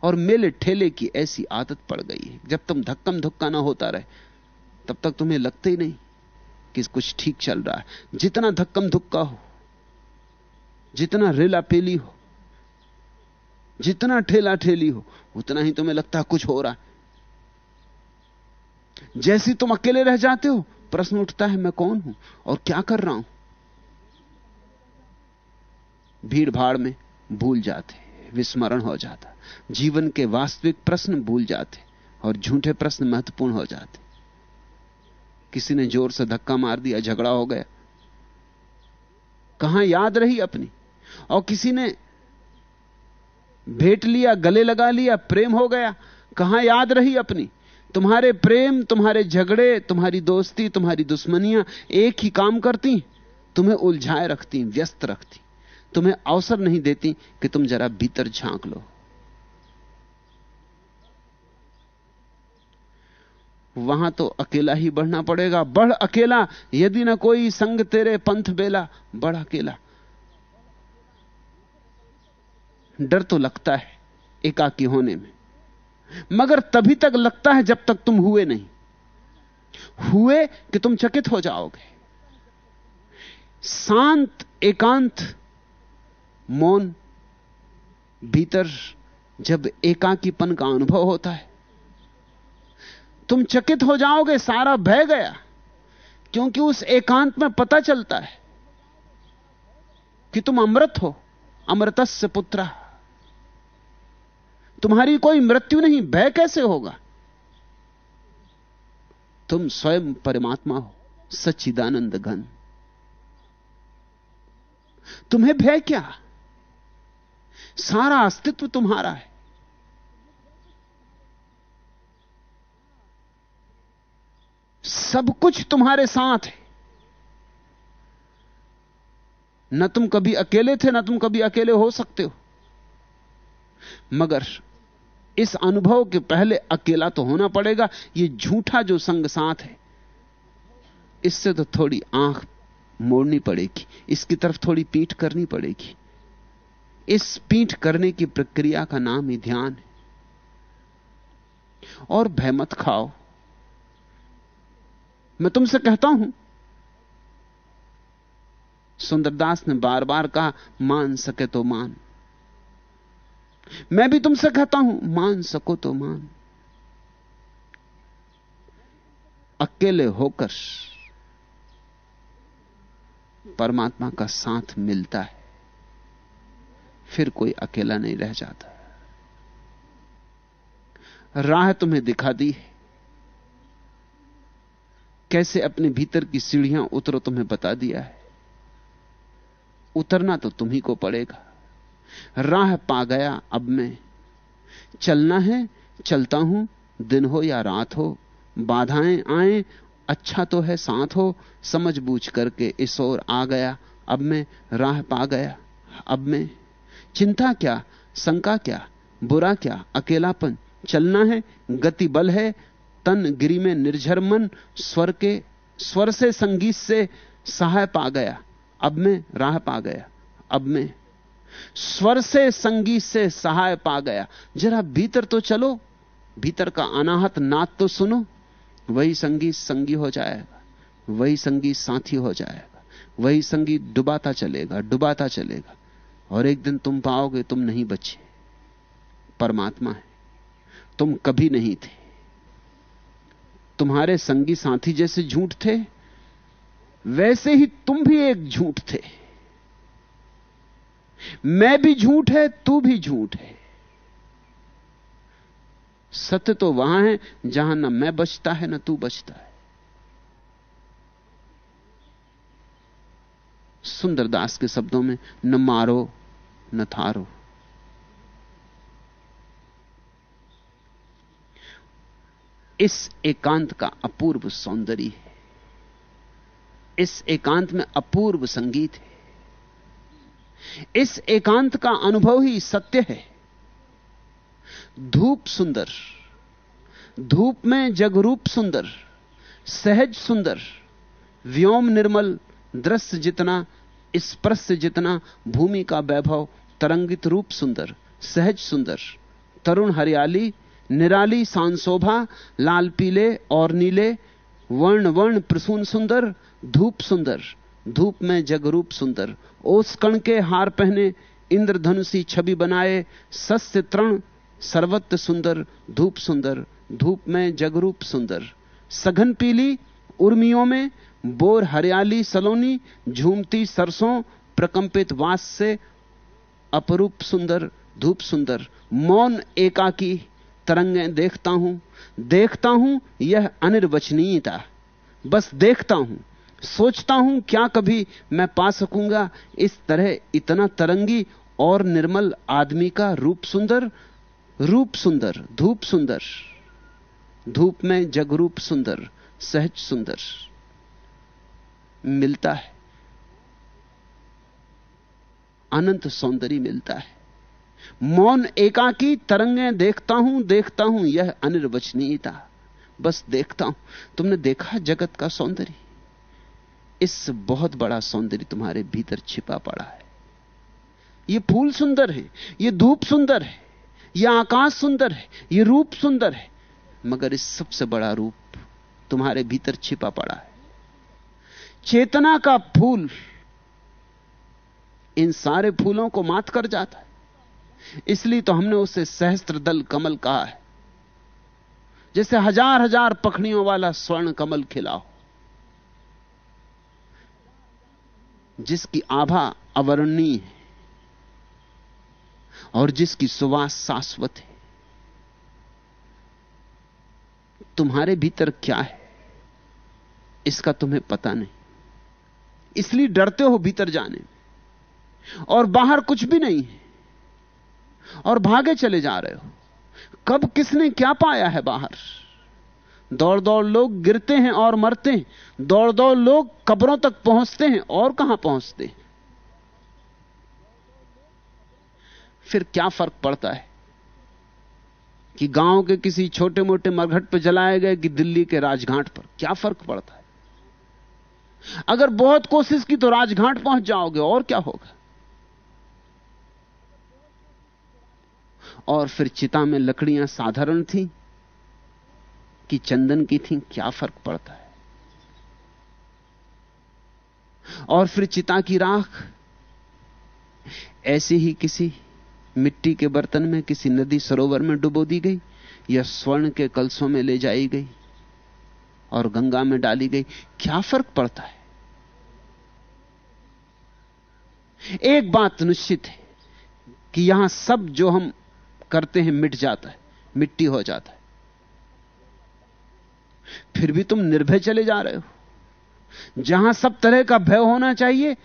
और मेले ठेले की ऐसी आदत पड़ गई है। जब तुम धक्कम धुक्का ना होता रहे, तब तक तुम्हें लगता ही नहीं कि कुछ ठीक चल रहा है। जितना धक्कम धुक्का हो, जितना रेला पेली हो, जितना ठेला ठेली हो, उतना ही तुम्हें लगता है कुछ हो रहा है। जैसी तुम अकेले रह जाते हो, प्रश्न उठता है, मैं कौन हूँ और क्या कर रहा हूँ? भीड़ भाड़ में भूल जाते, विस्मरण हो जाता। जीवन के वास्तविक प्रश्न भूल जाते और झूठे प्रश्न महत्वपूर्ण हो जाते। किसी ने ज़ोर से धक्का मार दिया, झगड़ा हो गया। कहाँ याद रही अपनी? और किसी ने भेंट लिया, गले लगा लिया, प्रेम हो गया, कहाँ याद रही अपनी? तुम्हारे प्रेम, तुम्हारे झगड़े, तुम्हारी दोस्ती, तुम्हारी दुश्मनियाँ एक ही काम करती, तुम्हें उलझाए रखती, व्यस्त रखती। तुम्हें अवसर नहीं देती कि तुम जरा भीतर झाँक लो। वहाँ तो अकेला ही बढ़ना पड़ेगा। बढ़ अकेला, यदि ना कोई संग तेरे पंथ बेला, बढ़ अकेला। डर तो लगता है एकाकी होने में। मगर तभी तक लगता है जब तक तुम हुए नहीं। हुए कि तुम चकित हो जाओगे। शांत, एकांत, मौन, भीतर जब एकाकीपन का अनुभव होता है। तुम चकित हो जाओगे, सारा भय गया, क्योंकि उस एकांत में पता चलता है कि तुम अमृत हो, अमृतस्य पुत्रा। तुम्हारी कोई मृत्यु नहीं, भय कैसे होगा? तुम स्वयं परमात्मा हो, सच्चिदानंद घन। तुम्हें भय क्या? सारा अस्तित्व तुम्हारा है। सब कुछ तुम्हारे साथ है। न तुम कभी अकेले थे, ना तुम कभी अकेले हो सकते हो। मगर इस अनुभव के पहले अकेला तो होना पड़ेगा। ये झूठा जो संग साथ है, इससे तो थोड़ी आँख मोड़नी पड़ेगी, इसकी तरफ़ थोड़ी पीठ करनी पड़ेगी। इस पीठ करने की प्रक्रिया का नाम ही ध्यान है। और भय मत खाओ। मैं तुमसे कहता हूँ, सुंदरदास ने बार बार कहा, मान सके तो मान। मैं भी तुमसे कहता हूँ, मान सको तो मान। अकेले होकर परमात्मा का साथ मिलता है, फिर कोई अकेला नहीं रह जाता। राह तुम्हें दिखा दी है। कैसे अपने भीतर की सीढ़ियाँ उतरो तुम्हें बता दिया है। उतरना तो तुम्ही को पड़ेगा। राह पा गया अब मैं। चलना है, चलता हूँ, दिन हो या रात हो। बाधाएँ आए अच्छा तो है साथ हो। समझ बूझ करके इस ओर आ गया, अब मैं राह पा गया, अब मैं। चिंता क्या, शंका क्या, बुरा क्या, अकेलापन? चलना है, गति बल है, तन गिरी में निर्झर मन, स्वर के, स्वर से संगीत से सहाय पा गया, अब मैं राह पा गया, अब मैं। स्वर से, संगीत से सहाय पा गया। जरा भीतर तो चलो, भीतर का अनाहत नाद तो सुनो, वही संगीत संगी हो जाएगा, वही संगीत साथी हो जाएगा, वही संगीत डुबाता चलेगा डुबाता चलेगा। और एक दिन तुम पाओगे तुम नहीं बचे। परमात्मा है। तुम कभी नहीं थे। तुम्हारे संगी साथी जैसे झूठ थे, वैसे ही तुम भी एक झूठ थे। मैं भी झूठ है, तू भी झूठ है। सत्य तो वहाँ है, जहाँ ना मैं बचता है, ना तू बचता है। सुंदरदास के शब्दों में न मारो, न थारो। इस एकांत का अपूर्व सौंदर्य है। इस एकांत में अपूर्व संगीत है। इस एकांत का अनुभव ही सत्य है। धूप सुंदर, धूप में जगरूप सुंदर, सहज सुंदर, व्योम निर्मल, दृश्य जितना, स्पर्श जितना, भूमि का वैभव, तरंगित रूप सुंदर, सहज सुंदर, तरुण हरियाली, निराली सांशोभा लाल पीले और नीले वर्ण वर्ण प्रसून सुंदर, धूप सुंदर। धूप में जगरूप सुंदर। ओस कण के हार पहने इंद्रधनुषी छवि बनाए सस्य तृण सर्वत्र सुंदर, धूप सुंदर, धूप में जगरूप सुंदर। सघन पीली उर्मियों में बोर हरियाली सलोनी, झूमती सरसों प्रकंपित वास से अपरूप सुंदर, धूप सुंदर। मौन एकाकी तरंगे देखता हूँ देखता हूँ यह अनिर्वचनीयता। बस देखता हूँ। सोचता हूँ क्या कभी मैं पा सकूँगा। इस तरह इतना तरंगी और निर्मल आदमी का रूप सुंदर रूप सुंदर, धूप सुंदर। धूप में जगरूप सुंदर, सहज सुंदर मिलता है। अनंत सौंदर्य मिलता है। मौन एकाकी तरंगे देखता हूँ देखता हूँ यह अनिर्वचनीयता। बस देखता हूँ। तुमने देखा जगत का सौंदर्य? इस बहुत बड़ा सौंदर्य तुम्हारे भीतर छिपा पड़ा है। यह फूल सुंदर है यह धूप सुंदर है यह आकाश सुंदर है यह रूप सुंदर है, मगर इस सबसे बड़ा रूप तुम्हारे भीतर छिपा पड़ा है। चेतना का फूल इन सारे फूलों को मात कर जाता है। इसलिए तो हमने उसे सहस्त्र दल कमल कहा है, जैसे हज़ार हज़ार पखड़ियों वाला स्वर्ण कमल खिलाओ। जिसकी आभा अवर्णनीय है और जिसकी सुवास शाश्वत है। तुम्हारे भीतर क्या है? इसका तुम्हें पता नहीं। इसलिए डरते हो भीतर जाने में। और बाहर कुछ भी नहीं है। और भागे चले जा रहे हो। कब किसने क्या पाया है बाहर? दौड़ दौड़ लोग गिरते हैं और मरते हैं। दौड़ दौड़ लोग कब्रों तक पहुँचते हैं और कहाँ पहुँचते हैं? फिर क्या फ़र्क पड़ता है कि गाँव के किसी छोटे मोटे मरघट पर जलाए गए कि दिल्ली के राजघाट पर? क्या फ़र्क पड़ता है? अगर बहुत कोशिश की तो राजघाट पहुँच जाओगे और क्या होगा? और फिर चिता में लकड़ियाँ साधारण थी कि चंदन की थी, क्या फ़र्क पड़ता है? और फिर चिता की राख, ऐसी ही किसी मिट्टी के बर्तन में, किसी नदी सरोवर में डुबो दी गई, या स्वर्ण के कलसों में ले जाई गई, और गंगा में डाली गई, क्या फ़र्क पड़ता है? एक बात निश्चित है कि यहाँ सब जो हम करते हैं, मिट जाता है, मिट्टी हो जाता है। फिर भी तुम निर्भय चले जा रहे हो। जहाँ सब तरह का भय होना चाहिए,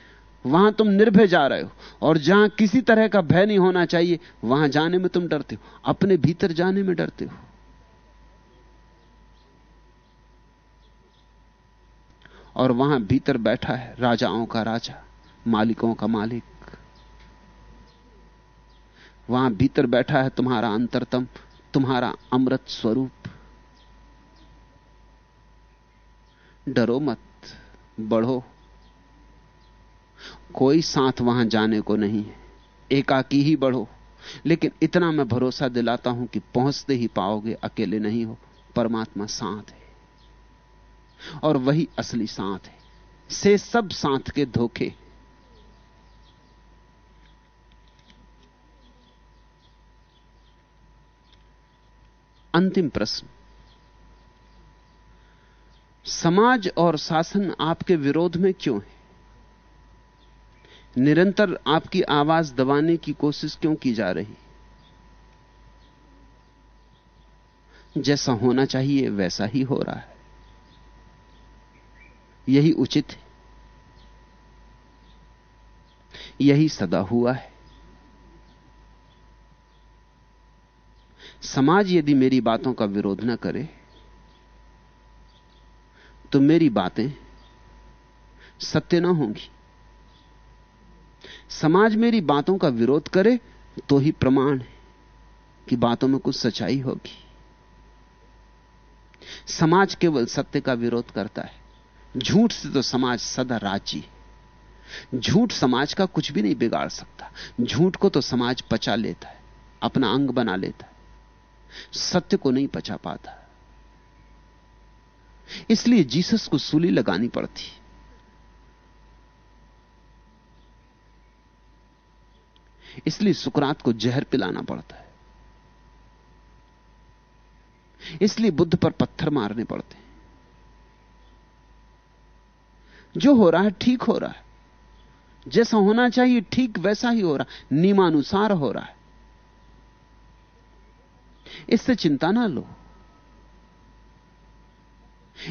वहाँ तुम निर्भय जा रहे हो। और जहाँ किसी तरह का भय नहीं होना चाहिए, वहाँ जाने में तुम डरते हो। अपने भीतर जाने में डरते हो। और वहाँ भीतर बैठा है राजाओं का राजा, मालिकों का मालिक। वहाँ भीतर बैठा है तुम्हारा अंतरतम, तुम्हारा अमृत स्वरूप। डरो मत, बढ़ो। कोई साथ वहाँ जाने को नहीं है, एकाकी ही बढ़ो। लेकिन इतना मैं भरोसा दिलाता हूँ कि पहुँचते ही पाओगे, अकेले नहीं हो, परमात्मा साथ है। और वही असली साथ है, से सब साथ के धोखे। अंतिम प्रश्न। समाज और शासन आपके विरोध में क्यों है? निरंतर आपकी आवाज़ दबाने की कोशिश क्यों की जा रही? जैसा होना चाहिए, वैसा ही हो रहा है। यही उचित है। यही सदा हुआ है। समाज यदि मेरी बातों का विरोध न करे तो मेरी बातें सत्य ना होंगी। समाज मेरी बातों का विरोध करे तो ही प्रमाण है कि बातों में कुछ सच्चाई होगी। समाज केवल सत्य का विरोध करता है। झूठ से तो समाज सदा राज़ी झूठ समाज का कुछ भी नहीं बिगाड़ सकता। झूठ को तो समाज पचा लेता है, अपना अंग बना लेता है। सत्य को नहीं पचा पाता। इसलिए जीसस को सूली लगानी पड़ती। इसलिए सुकरात को जहर पिलाना पड़ता है। इसलिए बुद्ध पर पत्थर मारने पड़ते हैं। जो हो रहा है ठीक हो रहा है। जैसा होना चाहिए ठीक वैसा ही हो रहा है। नियमानुसार हो रहा है। इससे चिंता ना लो।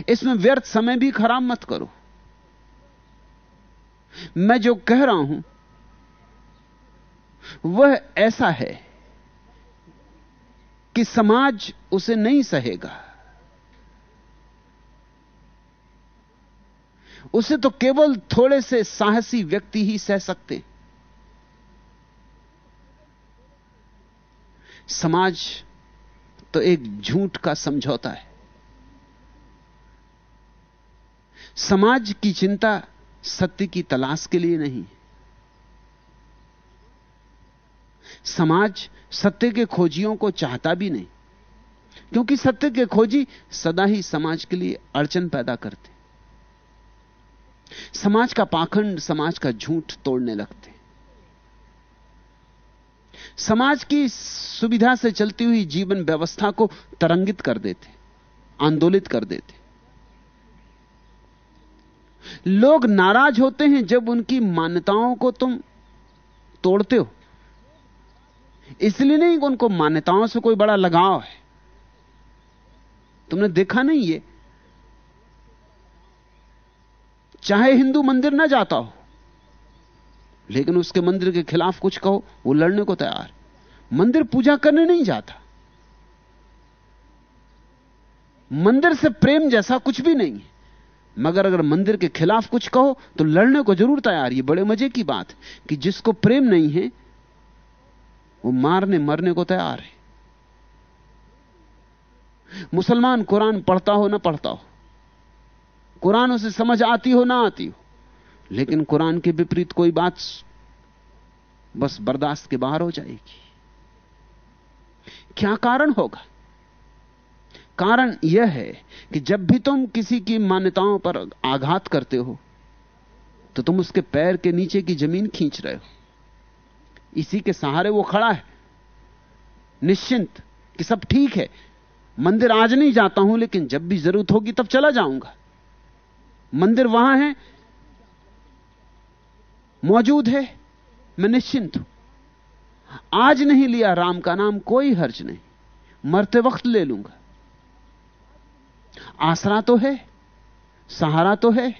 इसमें व्यर्थ समय भी खराब मत करो। मैं जो कह रहा हूँ, वह ऐसा है कि समाज उसे नहीं सहेगा। उसे तो केवल थोड़े से साहसी व्यक्ति ही सह सकते। समाज तो एक झूठ का समझौता है। समाज की चिंता सत्य की तलाश के लिए नहीं समाज सत्य के खोजियों को चाहता भी नहीं, क्योंकि सत्य के खोजी सदा ही समाज के लिए अड़चन पैदा करते। समाज का पाखंड, समाज का झूठ तोड़ने लगते। समाज की सुविधा से चलती हुई जीवन व्यवस्था को तरंगित कर देते, आंदोलित कर देते। लोग नाराज़ होते हैं जब उनकी मान्यताओं को तुम तोड़ते हो। इसलिए नहीं उनको मान्यताओं से कोई बड़ा लगाव है। तुमने देखा नहीं ये? चाहे हिंदू मंदिर ना जाता हो, लेकिन उसके मंदिर के खिलाफ कुछ कहो, वो लड़ने को तैयार। मंदिर पूजा करने नहीं जाता। मंदिर से प्रेम जैसा कुछ भी नहीं है। मगर अगर मंदिर के खिलाफ कुछ कहो तो लड़ने को ज़रूर तैयार। ये बड़े मज़े की बात कि जिसको प्रेम नहीं है, वो मारने मरने को तैयार है। मुसलमान कुरान पढ़ता हो ना पढ़ता हो। कुरान उसे समझ आती हो ना आती हो। लेकिन कुरान के विपरीत कोई बात बस बर्दाश्त के बाहर हो जाएगी। क्या कारण होगा? कारण यह है कि जब भी तुम किसी की मान्यताओं पर आघात करते हो तो तुम उसके पैर के नीचे की ज़मीन खींच रहे हो। इसी के सहारे वो खड़ा है। निश्चिंत कि सब ठीक है। मंदिर आज नहीं जाता हूँ, लेकिन जब भी ज़रूरत होगी तब चला जाऊँगा। मंदिर वहाँ है, मौजूद है, मैं निश्चिंत हूँ। आज नहीं लिया राम का नाम, कोई हर्ज नहीं। मरते वक्त ले लूँगा। आसरा तो है, सहारा तो है,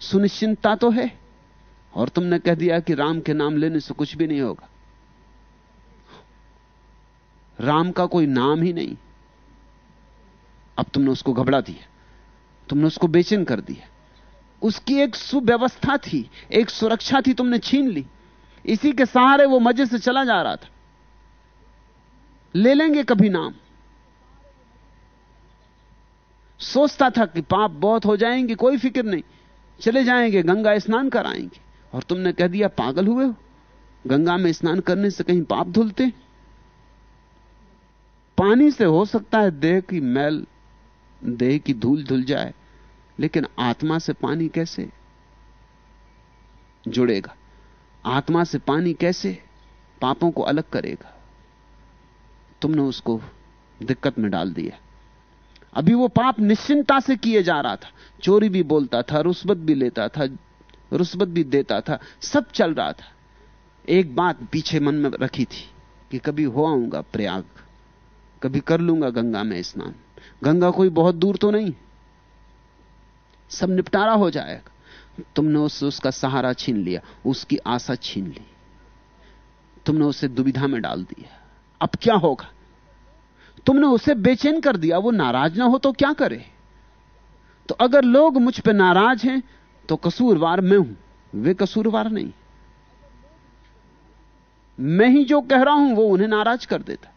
सुनिश्चिंतता तो है। और तुमने कह दिया कि राम के नाम लेने से कुछ भी नहीं होगा। राम का कोई नाम ही नहीं। अब तुमने उसको घबरा दिया। तुमने उसको बेचैन कर दिया। उसकी एक सुव्यवस्था थी, एक सुरक्षा थी तुमने छीन ली। इसी के सहारे वो मज़े से चला जा रहा था। ले लेंगे कभी नाम। सोचता था कि पाप बहुत हो जाएँगे, कोई फ़िक्र नहीं। चले जाएँगे, गंगा स्नान कराएँगे। और तुमने कह दिया, पागल हुए हो? गंगा में स्नान करने से कहीं पाप धुलते? पानी से हो सकता है देह की मैल, देह की धूल धुल जाए, लेकिन आत्मा से पानी कैसे? जुड़ेगा। आत्मा से पानी कैसे? पापों को अलग करेगा। तुमने उसको दिक्कत में डाल दिया। अभी वो पाप निश्चिंता से किए जा रहा था। चोरी भी बोलता था रुस्बत भी लेता था रुस्बत भी देता था, सब चल रहा था। एक बात पीछे मन में रखी थी कि कभी हो आऊँगा प्रयाग, कभी कर लूँगा गंगा में स्नान। गंगा कोई बहुत दूर तो नहीं। सब निपटारा हो जाएगा। तुमने उससे उसका सहारा छीन लिया, उसकी आशा छीन ली। तुमने उसे दुविधा में डाल दिया। अब क्या होगा? तुमने उसे बेचैन कर दिया, वो नाराज़ ना हो तो क्या करे? तो अगर लोग मुझ पर नाराज़ हैं तो कसूरवार मैं हूँ। वे कसूरवार नहीं। मैं ही जो कह रहा हूँ, वो उन्हें नाराज़ कर देता।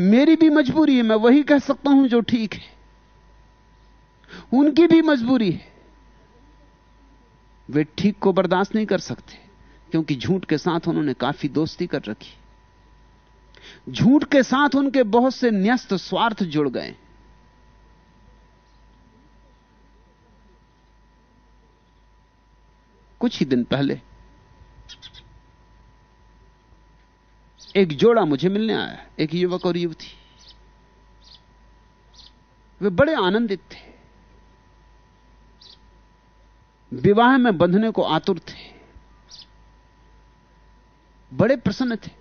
मेरी भी मजबूरी है, मैं वही कह सकता हूँ जो ठीक है। उनकी भी मजबूरी है। वे ठीक को बर्दाश्त नहीं कर सकते, क्योंकि झूठ के साथ उन्होंने काफ़ी दोस्ती कर रखी। झूठ के साथ उनके बहुत से न्यस्त स्वार्थ जुड़ गए। कुछ ही दिन पहले एक जोड़ा मुझे मिलने आया। एक युवक और युवती। वे बड़े आनंदित थे। विवाह में बंधने को आतुर थे। बड़े प्रसन्न थे।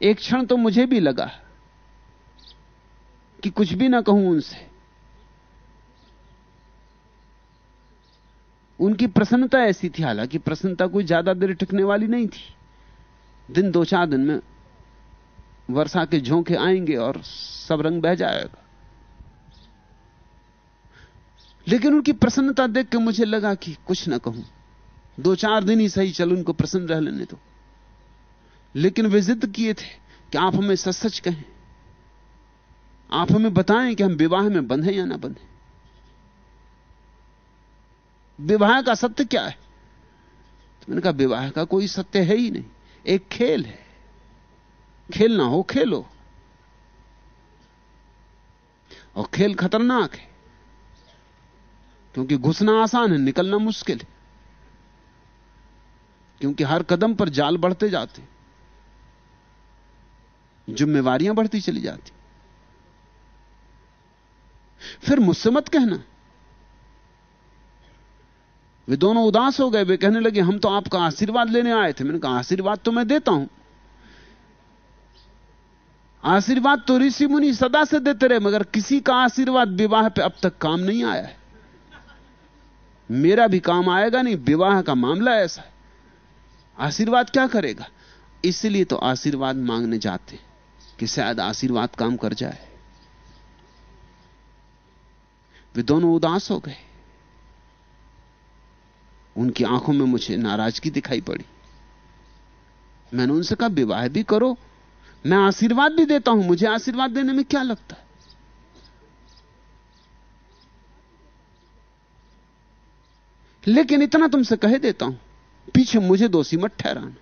एक क्षण तो मुझे भी लगा कि कुछ भी ना कहूँ उनसे। उनकी प्रसन्नता ऐसी थी, हालाँकि प्रसन्नता कोई ज़्यादा देर टिकने वाली नहीं थी। दिन दो चार दिन में वर्षा के झोंके आएँगे और सब रंग बह जाएगा। लेकिन उनकी प्रसन्नता देख के मुझे लगा कि कुछ ना कहूँ। दो चार दिन ही सही, चल उनको प्रसन्न रह लेने दो। लेकिन वे जिद किए थे कि आप हमें सच सच कहें। आप हमें बताएँ कि हम विवाह में बंधे या ना बंधे। विवाह का सत्य क्या है? तो मैंने कहा, विवाह का कोई सत्य है ही नहीं। एक खेल है। खेलना हो, खेलो। और खेल खतरनाक है। क्योंकि घुसना आसान है, निकलना मुश्किल है। क्योंकि हर कदम पर जाल बढ़ते जाते जिम्मेवारियाँ बढ़ती चली जाती। फिर मुझसे मत कहना। वे दोनों उदास हो गए। वे कहने लगे, हम तो आपका आशीर्वाद लेने आए थे। मैंने कहा, आशीर्वाद तो मैं देता हूँ। आशीर्वाद तो ऋषि मुनि सदा से देते रहे, मगर किसी का आशीर्वाद विवाह पे अब तक काम नहीं आया है। मेरा भी काम आएगा नहीं, विवाह का मामला ऐसा है। आशीर्वाद क्या करेगा? इसलिए तो आशीर्वाद मांगने जाते कि शायद आशीर्वाद काम कर जाए। वे दोनों उदास हो गए। उनकी आँखों में मुझे नाराज़गी दिखाई पड़ी। मैंने उनसे कहा, विवाह भी करो, मैं आशीर्वाद भी देता हूँ, मुझे आशीर्वाद देने में क्या लगता है? लेकिन इतना तुमसे कह देता हूँ, पीछे मुझे दोषी मत ठहराना।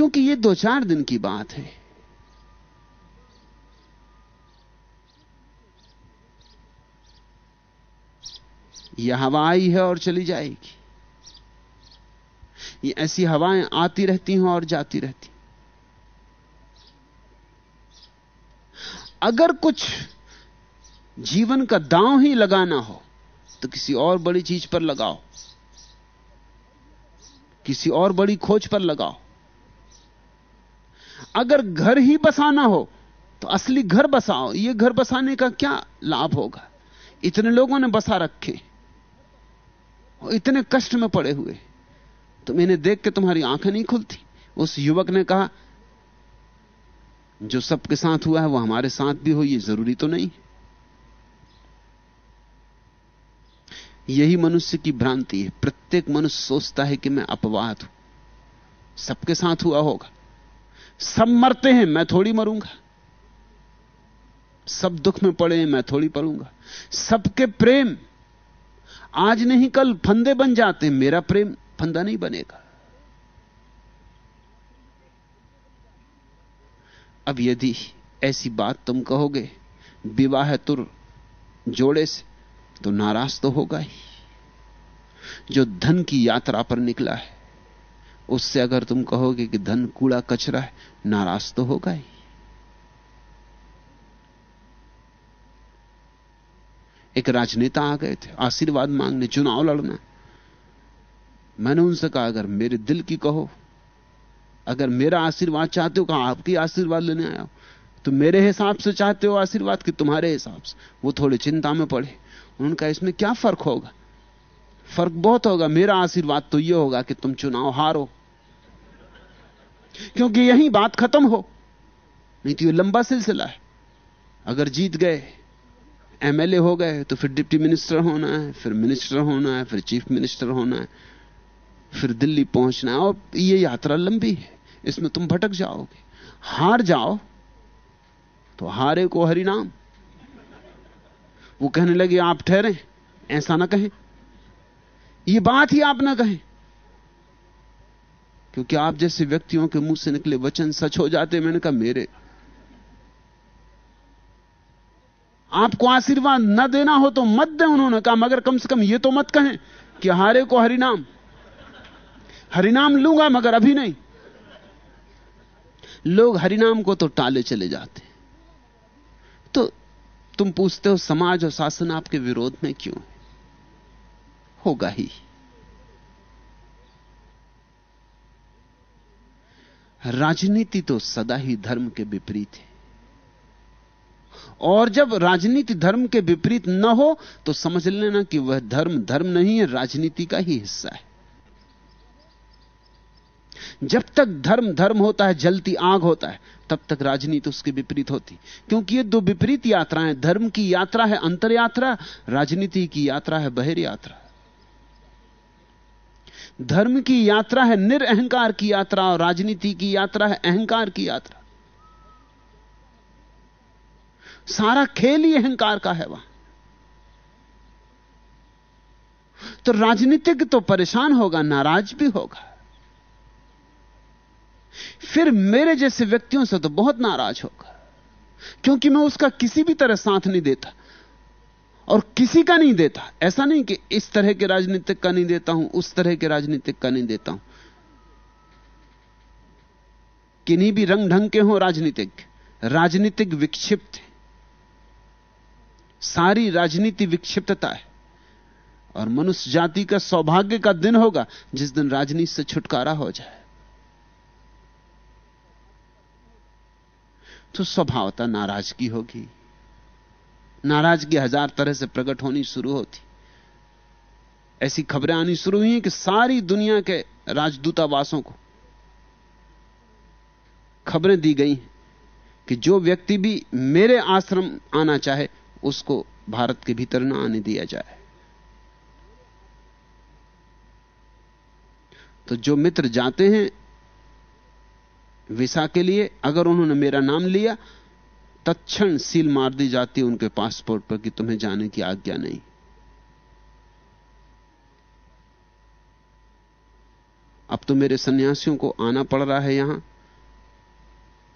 क्योंकि यह दो चार दिन की बात है। यह हवा आई है और चली जाएगी। ये ऐसी हवाएँ आती रहती हैं और जाती रहती अगर कुछ जीवन का दांव ही लगाना हो तो किसी और बड़ी चीज़ पर लगाओ। किसी और बड़ी खोज पर लगाओ। अगर घर ही बसाना हो तो असली घर बसाओ। यह घर बसाने का क्या लाभ होगा? इतने लोगों ने बसा रखे और इतने कष्ट में पड़े हुए। तो मैंने देख के तुम्हारी आँखें नहीं खुलती। उस युवक ने कहा, जो सबके साथ हुआ है, वो हमारे साथ भी हो, ये ज़रूरी तो नहीं यही मनुष्य की भ्रांति है। प्रत्येक मनुष्य सोचता है कि मैं अपवाद हूँ। सबके साथ हुआ होगा। सब मरते हैं, मैं थोड़ी मरूँगा। सब दुख में पड़े हैं, मैं थोड़ी पड़ूँगा। सबके प्रेम, आज नहीं कल फंदे बन जाते मेरा प्रेम फंदा नहीं बनेगा। अब यदि ऐसी बात तुम कहोगे, विवाह तुर जोड़े से तो नाराज़ तो होगा ही। जो धन की यात्रा पर निकला है, उससे अगर तुम कहोगे कि धन कूड़ा कचरा है नाराज़ तो होगा ही एक राजनेता आ गए थे, आशीर्वाद मांगने, चुनाव लड़ना। मैंने उनसे कहा, अगर मेरे दिल की कहो, अगर मेरा आशीर्वाद चाहते हो, कहा, आपकी आशीर्वाद लेने आया हो। तो मेरे हिसाब से चाहते हो आशीर्वाद कि तुम्हारे हिसाब से? वो थोड़ी चिंता में पड़े। उनका, इसमें क्या फ़र्क होगा? फ़र्क बहुत होगा, मेरा आशीर्वाद तो यह होगा कि तुम चुनाव हारो। क्योंकि यही बात खत्म हो। नहीं तो ये लंबा सिलसिला है। अगर जीत गए एमएलए हो गए तो फिर डिप्टी मिनिस्टर होना है, फिर मिनिस्टर होना है, फिर चीफ मिनिस्टर होना है, फिर दिल्ली पहुँचना है। और ये यात्रा लंबी है, इसमें तुम भटक जाओगे। हार जाओ तो हारे को हरिनाम वो कहने लगे, आप ठहरे, ऐसा ना कहें। ये बात ही आप ना कहें। क्योंकि आप जैसे व्यक्तियों के मुँह से निकले वचन सच हो जाते मैंने कहा मेरे। आपको आशीर्वाद न देना हो तो मत दे, उन्होंने कहा, मगर कम से कम ये तो मत कहें कि हारे को हरिनाम। हरिनाम लूँगा, मगर अभी नहीं। लोग हरिनाम को तो टाले चले जाते तो तुम पूछते हो, समाज और शासन आपके विरोध में क्यों? होगा ही। राजनीति तो सदा ही धर्म के विपरीत है। और जब राजनीति धर्म के विपरीत न हो तो समझ लेना कि वह धर्म धर्म नहीं है, राजनीति का ही हिस्सा है। जब तक धर्म धर्म होता है, जलती आग होता है, तब तक राजनीति उसके विपरीत होती। क्योंकि ये दो विपरीत यात्राएँ, धर्म की यात्रा है अंतर यात्रा राजनीति की यात्रा है बहिर यात्रा धर्म की यात्रा है निरअहकार की यात्रा और राजनीति की यात्रा है अहंकार की यात्रा। सारा खेल ही अहंकार का है वहाँ। तो राजनीतिक तो परेशान होगा, नाराज़ भी होगा। फिर मेरे जैसे व्यक्तियों से तो बहुत नाराज़ होगा, क्योंकि मैं उसका किसी भी तरह साथ नहीं देता। और किसी का नहीं देता। ऐसा नहीं कि इस तरह के राजनीतिक का नहीं देता हूँ, उस तरह के राजनीतिक का नहीं देता हूँ। किन्हीं भी रंग ढंग के हो राजनीतिक राजनीतिक विक्षिप्त सारी राजनीति विक्षिप्तता है। और मनुष्य जाति का सौभाग्य का दिन होगा, जिस दिन राजनीति से छुटकारा हो जाए। तो स्वभावता नाराज़गी होगी। नाराज़गी हज़ार तरह से प्रकट होनी शुरू होती। ऐसी खबरें आनी शुरू हुई कि सारी दुनिया के राजदूतावासों को खबरें दी गई कि जो व्यक्ति भी मेरे आश्रम आना चाहे, उसको भारत के भीतर ना आने दिया जाए। तो जो मित्र जाते हैं वीसा के लिए, अगर उन्होंने मेरा नाम लिया तत्क्षण सील मार दी जाती उनके पासपोर्ट पर कि तुम्हें जाने की आज्ञा नहीं। अब तो मेरे सन्यासियों को आना पड़ रहा है यहाँ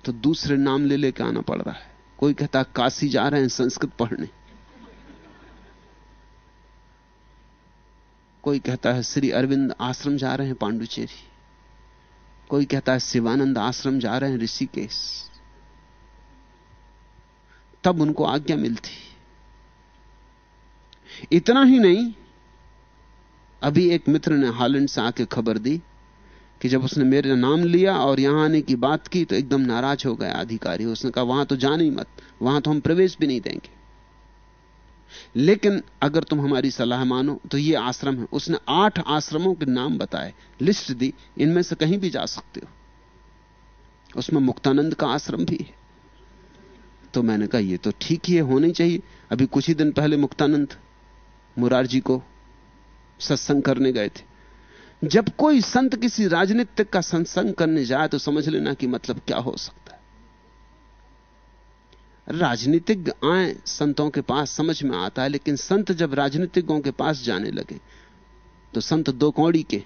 तो दूसरे नाम ले लेकर आना पड़ रहा है। कोई कहता, काशी जा रहे हैं संस्कृत पढ़ने। कोई कहता है, श्री अरविंद आश्रम जा रहे हैं पांडुचेरी। कोई कहता है, शिवानंद आश्रम जा रहे हैं ऋषिकेश। तब उनको आज्ञा मिलती। इतना ही नहीं, अभी एक मित्र ने हॉलैंड से आके खबर दी कि जब उसने मेरा नाम लिया और यहाँ आने की बात की तो एकदम नाराज़ हो गया अधिकारी। उसने कहा, वहाँ तो जाने ही मत, वहाँ तो हम प्रवेश भी नहीं देंगे। लेकिन अगर तुम हमारी सलाह मानो तो ये आश्रम है। उसने आठ आश्रमों के नाम बताए, लिस्ट दी, इनमें से कहीं भी जा सकते हो। उसमें मुक्तानंद का आश्रम भी है। तो मैंने कहा, ये तो ठीक ही होनी चाहिए। अभी कुछ ही दिन पहले मुक्तानंद मुरारजी को सत्संग करने गए थे। जब कोई संत किसी राजनीतिक का सत्संग करने जाए तो समझ लेना कि मतलब क्या हो सकता है। राजनीतिज्ञ आए, संतों के पास समझ में आता है, लेकिन संत जब राजनीतिज्ञों के पास जाने लगे तो संत दो कौड़ी के।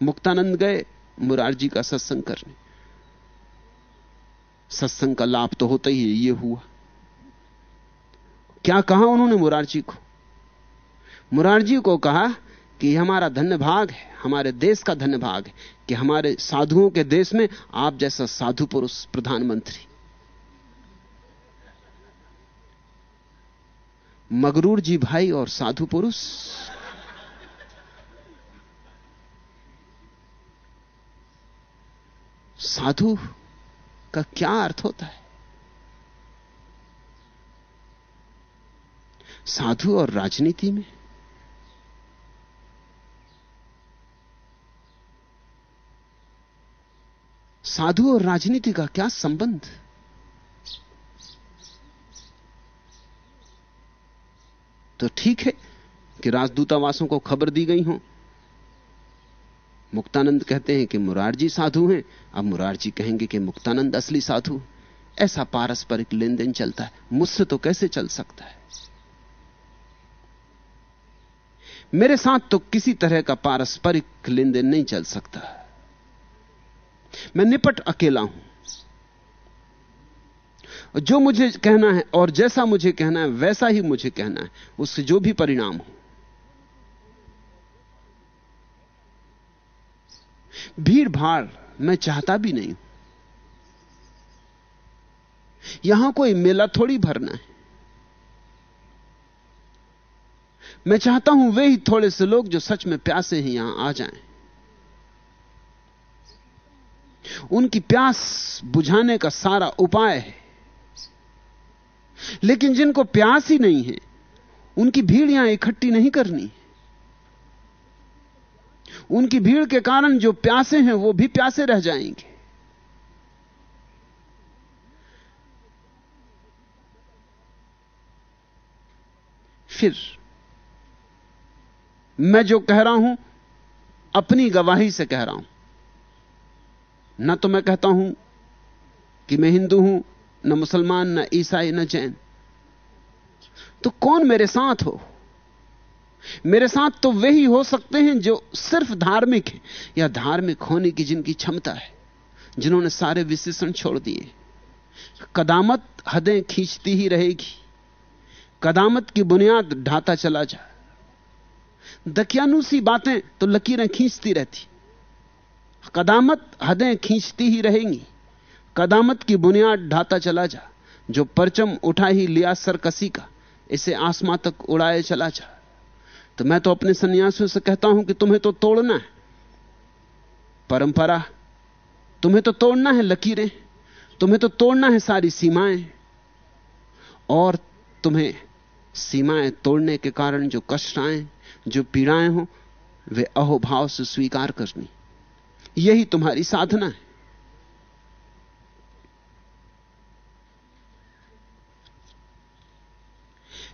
मुक्तानंद गए, मुरारजी का सत्संग करने। सत्संग का लाभ तो होता ही है, ये हुआ। क्या कहा उन्होंने मुरारजी को? मुरारजी को कहा कि हमारा धन्य भाग है, हमारे देश का धन्य भाग है, कि हमारे साधुओं के देश में आप जैसा साधु पुरुष प्रधानमंत्री। मगरूर जी भाई और साधु पुरुष। साधु का क्या अर्थ होता है? साधु और राजनीति में? साधु और राजनीति का क्या संबंध? तो ठीक है कि राजदूतावासों को खबर दी गई हो। मुक्तानंद कहते हैं कि मुरारजी साधु हैं। अब मुरारजी कहेंगे कि मुक्तानंद असली साधु ऐसा पारस्परिक लेन देन चलता है। मुझसे तो कैसे चल सकता है? मेरे साथ तो किसी तरह का पारस्परिक लेन देन नहीं चल सकता। मैं निपट अकेला हूँ। जो मुझे कहना है और जैसा मुझे कहना है, वैसा ही मुझे कहना है। उससे जो भी परिणाम हो। भीड़ भाड़ मैं चाहता भी नहीं यहाँ कोई मेला थोड़ी भरना है। मैं चाहता हूँ वे ही थोड़े से लोग जो सच में प्यासे हैं यहाँ आ जाएँ। उनकी प्यास बुझाने का सारा उपाय है। लेकिन जिनको प्यास ही नहीं है, उनकी भीड़ यहाँ इकट्ठी नहीं करनी। उनकी भीड़ के कारण जो प्यासे हैं, वो भी प्यासे रह जाएँगे। फिर मैं जो कह रहा हूँ, अपनी गवाही से कह रहा हूँ। ना तो मैं कहता हूँ कि मैं हिंदू हूँ, न मुसलमान, न ईसाई, न जैन। तो कौन मेरे साथ हो? मेरे साथ तो वे ही हो सकते हैं जो सिर्फ़ धार्मिक हैं, या धार्मिक होने की जिनकी क्षमता है, जिन्होंने सारे विशेषण छोड़ दिए। कदामत हदें खींचती ही रहेगी। कदामत की बुनियाद ढाता चला जा। दकियानुसी बातें तो लकीरें खींचती रहती। कदामत हदें खींचती ही रहेंगी। कदामत की बुनियाद ढाता चला जा। जो परचम उठा ही लिया सरकसी का, इसे आसमां तक उड़ाए चला जा। तो मैं तो अपने सन्यासियों से कहता हूँ कि तुम्हें तो तोड़ना है। परंपरा, तुम्हें तो तोड़ना है लकीरें, तुम्हें तो तोड़ना है सारी सीमाएँ। और तुम्हें सीमाएँ तोड़ने के कारण जो कष्ट आए जो पीड़ाएँ हो, वे अहोभाव से स्वीकार करनी। यही तुम्हारी साधना है।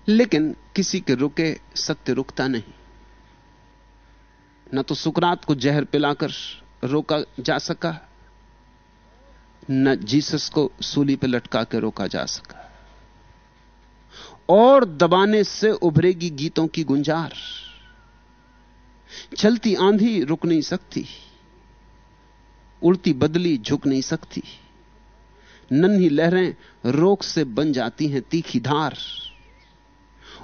लेकिन किसी के रुके सत्य रुकता नहीं। न तो सुकरात को जहर पिलाकर रोका जा सका, न जीसस को सूली पर लटका के रोका जा सका। और दबाने से उभरेगी गीतों की गुंजार। चलती आंधी रुक नहीं सकती, उड़ती बदली झुक नहीं सकती। नन्ही लहरें रोक से बन जाती हैं तीखी धार।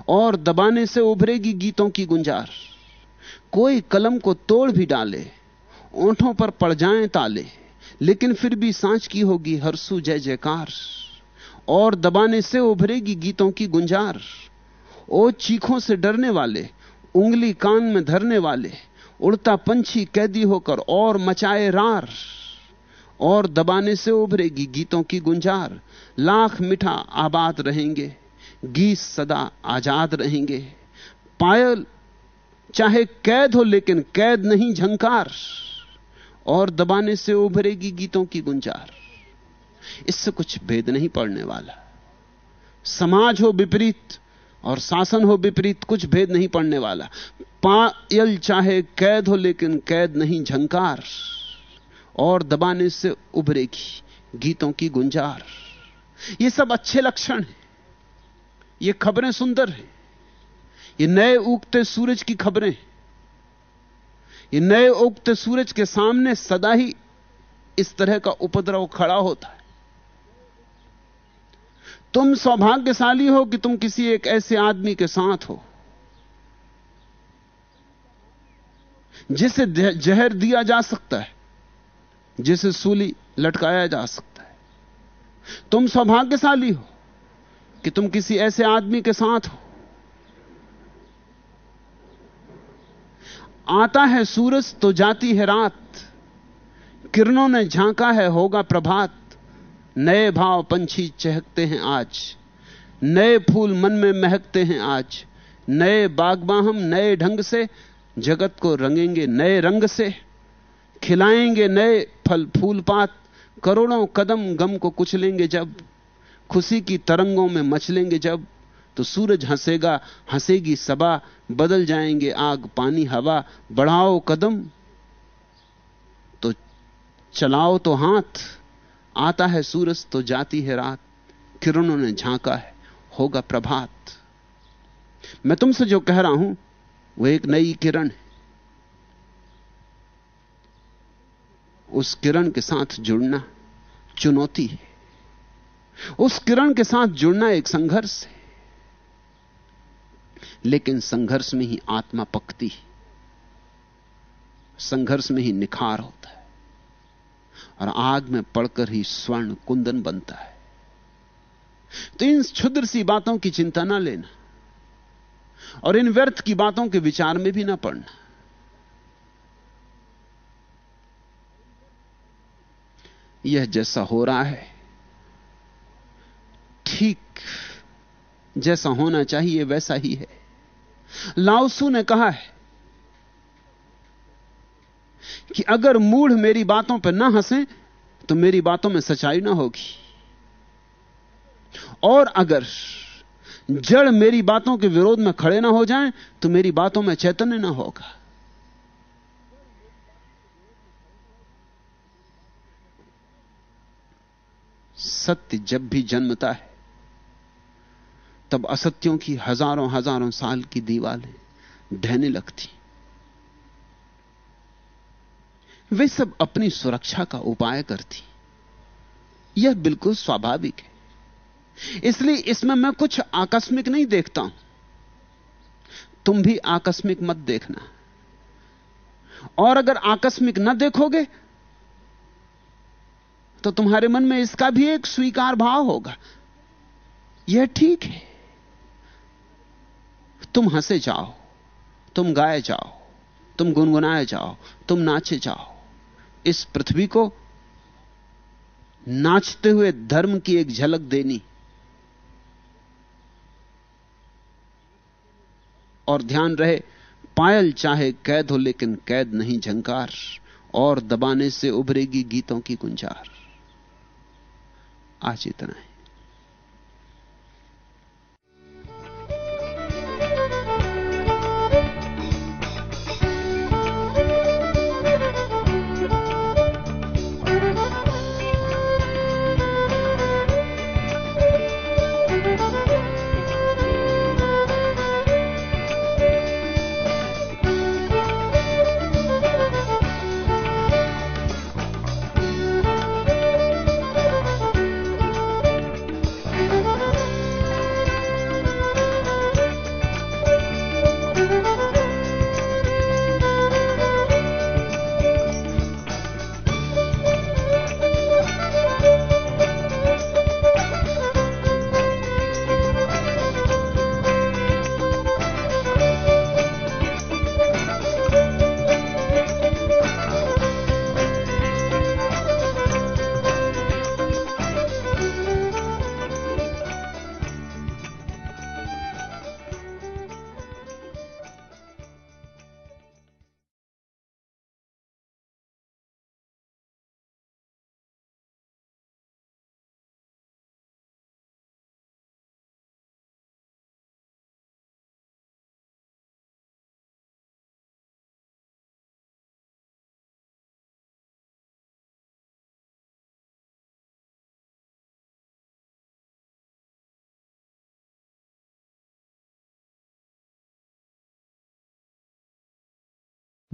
और दबाने से उभरेगी गीतों की गुंजार। कोई कलम को तोड़ भी डाले, ओंठों पर पड़ जाएँ ताले, लेकिन फिर भी सांच की होगी हरसू जय जयकार। और दबाने से उभरेगी गीतों की गुंजार। ओ चीखों से डरने वाले, उंगली कान में धरने वाले, उड़ता पंछी कैदी होकर और मचाए रार। और दबाने से उभरेगी गीतों की गुंजार, लाख मिठा आबाद रहेंगे। गीत सदा आज़ाद रहेंगे। पायल चाहे कैद हो, लेकिन कैद नहीं, झंकार। और दबाने से उभरेगी गीतों की गुंजार। इससे कुछ भेद नहीं पड़ने वाला। समाज हो विपरीत और शासन हो विपरीत, कुछ भेद नहीं पड़ने वाला। पायल चाहे कैद हो, लेकिन कैद नहीं, झंकार। और दबाने से उभरेगी गीतों की गुंजार। ये सब अच्छे लक्षण हैं। ये खबरें सुंदर हैं। ये नए उगते सूरज की खबरें ये नए उगते सूरज के सामने सदा ही इस तरह का उपद्रव खड़ा होता है। तुम सौभाग्यशाली हो कि तुम किसी एक ऐसे आदमी के साथ हो, जिसे जहर दिया जा सकता है, जिसे सूली लटकाया जा सकता है। तुम सौभाग्यशाली हो। कि तुम किसी ऐसे आदमी के साथ हो। आता है सूरज तो जाती है रात, किरणों ने झांका है होगा प्रभात। नए भाव पंछी चहकते हैं आज, नए फूल मन में महकते हैं आज। नए बागबा हम नए ढंग से जगत को रंगेंगे नए रंग से, खिलाएँगे नए फल फूल पात, करोड़ों कदम गम को कुचलेंगे जब। खुशी की तरंगों में मचलेंगे जब तो सूरज हंसेगा, हंसेगी सबा, बदल जाएँगे आग, पानी, हवा, बढ़ाओ कदम। तो चलाओ तो हाथ, आता है सूरज तो जाती है रात, किरणों ने झांका है, होगा प्रभात। मैं तुमसे जो कह रहा हूँ, वो एक नई किरण है। उस किरण के साथ जुड़ना चुनौती है। उस किरण के साथ जुड़ना एक संघर्ष है। लेकिन संघर्ष में ही आत्मा पकती है। संघर्ष में ही निखार होता है। और आग में पड़कर ही स्वर्ण कुंदन बनता है। तो इन क्षुद्र सी बातों की चिंता ना लेना। और इन व्यर्थ की बातों के विचार में भी ना पड़ना। यह जैसा हो रहा है ठीक जैसा होना चाहिए, वैसा ही है। लाओसू ने कहा है कि अगर मूढ़ मेरी बातों पर ना हंसे तो मेरी बातों में सच्चाई ना होगी। और अगर जड़ मेरी बातों के विरोध में खड़े ना हो जाएँ तो मेरी बातों में चैतन्य ना होगा। सत्य जब भी जन्मता है तब असत्यों की हज़ारों हज़ारों साल की दीवारें ढहने लगती। वे सब अपनी सुरक्षा का उपाय करती। यह बिल्कुल स्वाभाविक है। इसलिए इसमें मैं कुछ आकस्मिक नहीं देखता हूँ। तुम भी आकस्मिक मत देखना। और अगर आकस्मिक न देखोगे तो तुम्हारे मन में इसका भी एक स्वीकार भाव होगा। यह ठीक है। तुम हंसे जाओ, तुम गाए जाओ, तुम गुनगुनाए जाओ, तुम नाचे जाओ। इस पृथ्वी को नाचते हुए धर्म की एक झलक देनी और ध्यान रहे, पायल चाहे कैद हो लेकिन कैद नहीं झंकार, और दबाने से उभरेगी गीतों की गुंजार। आज इतना है।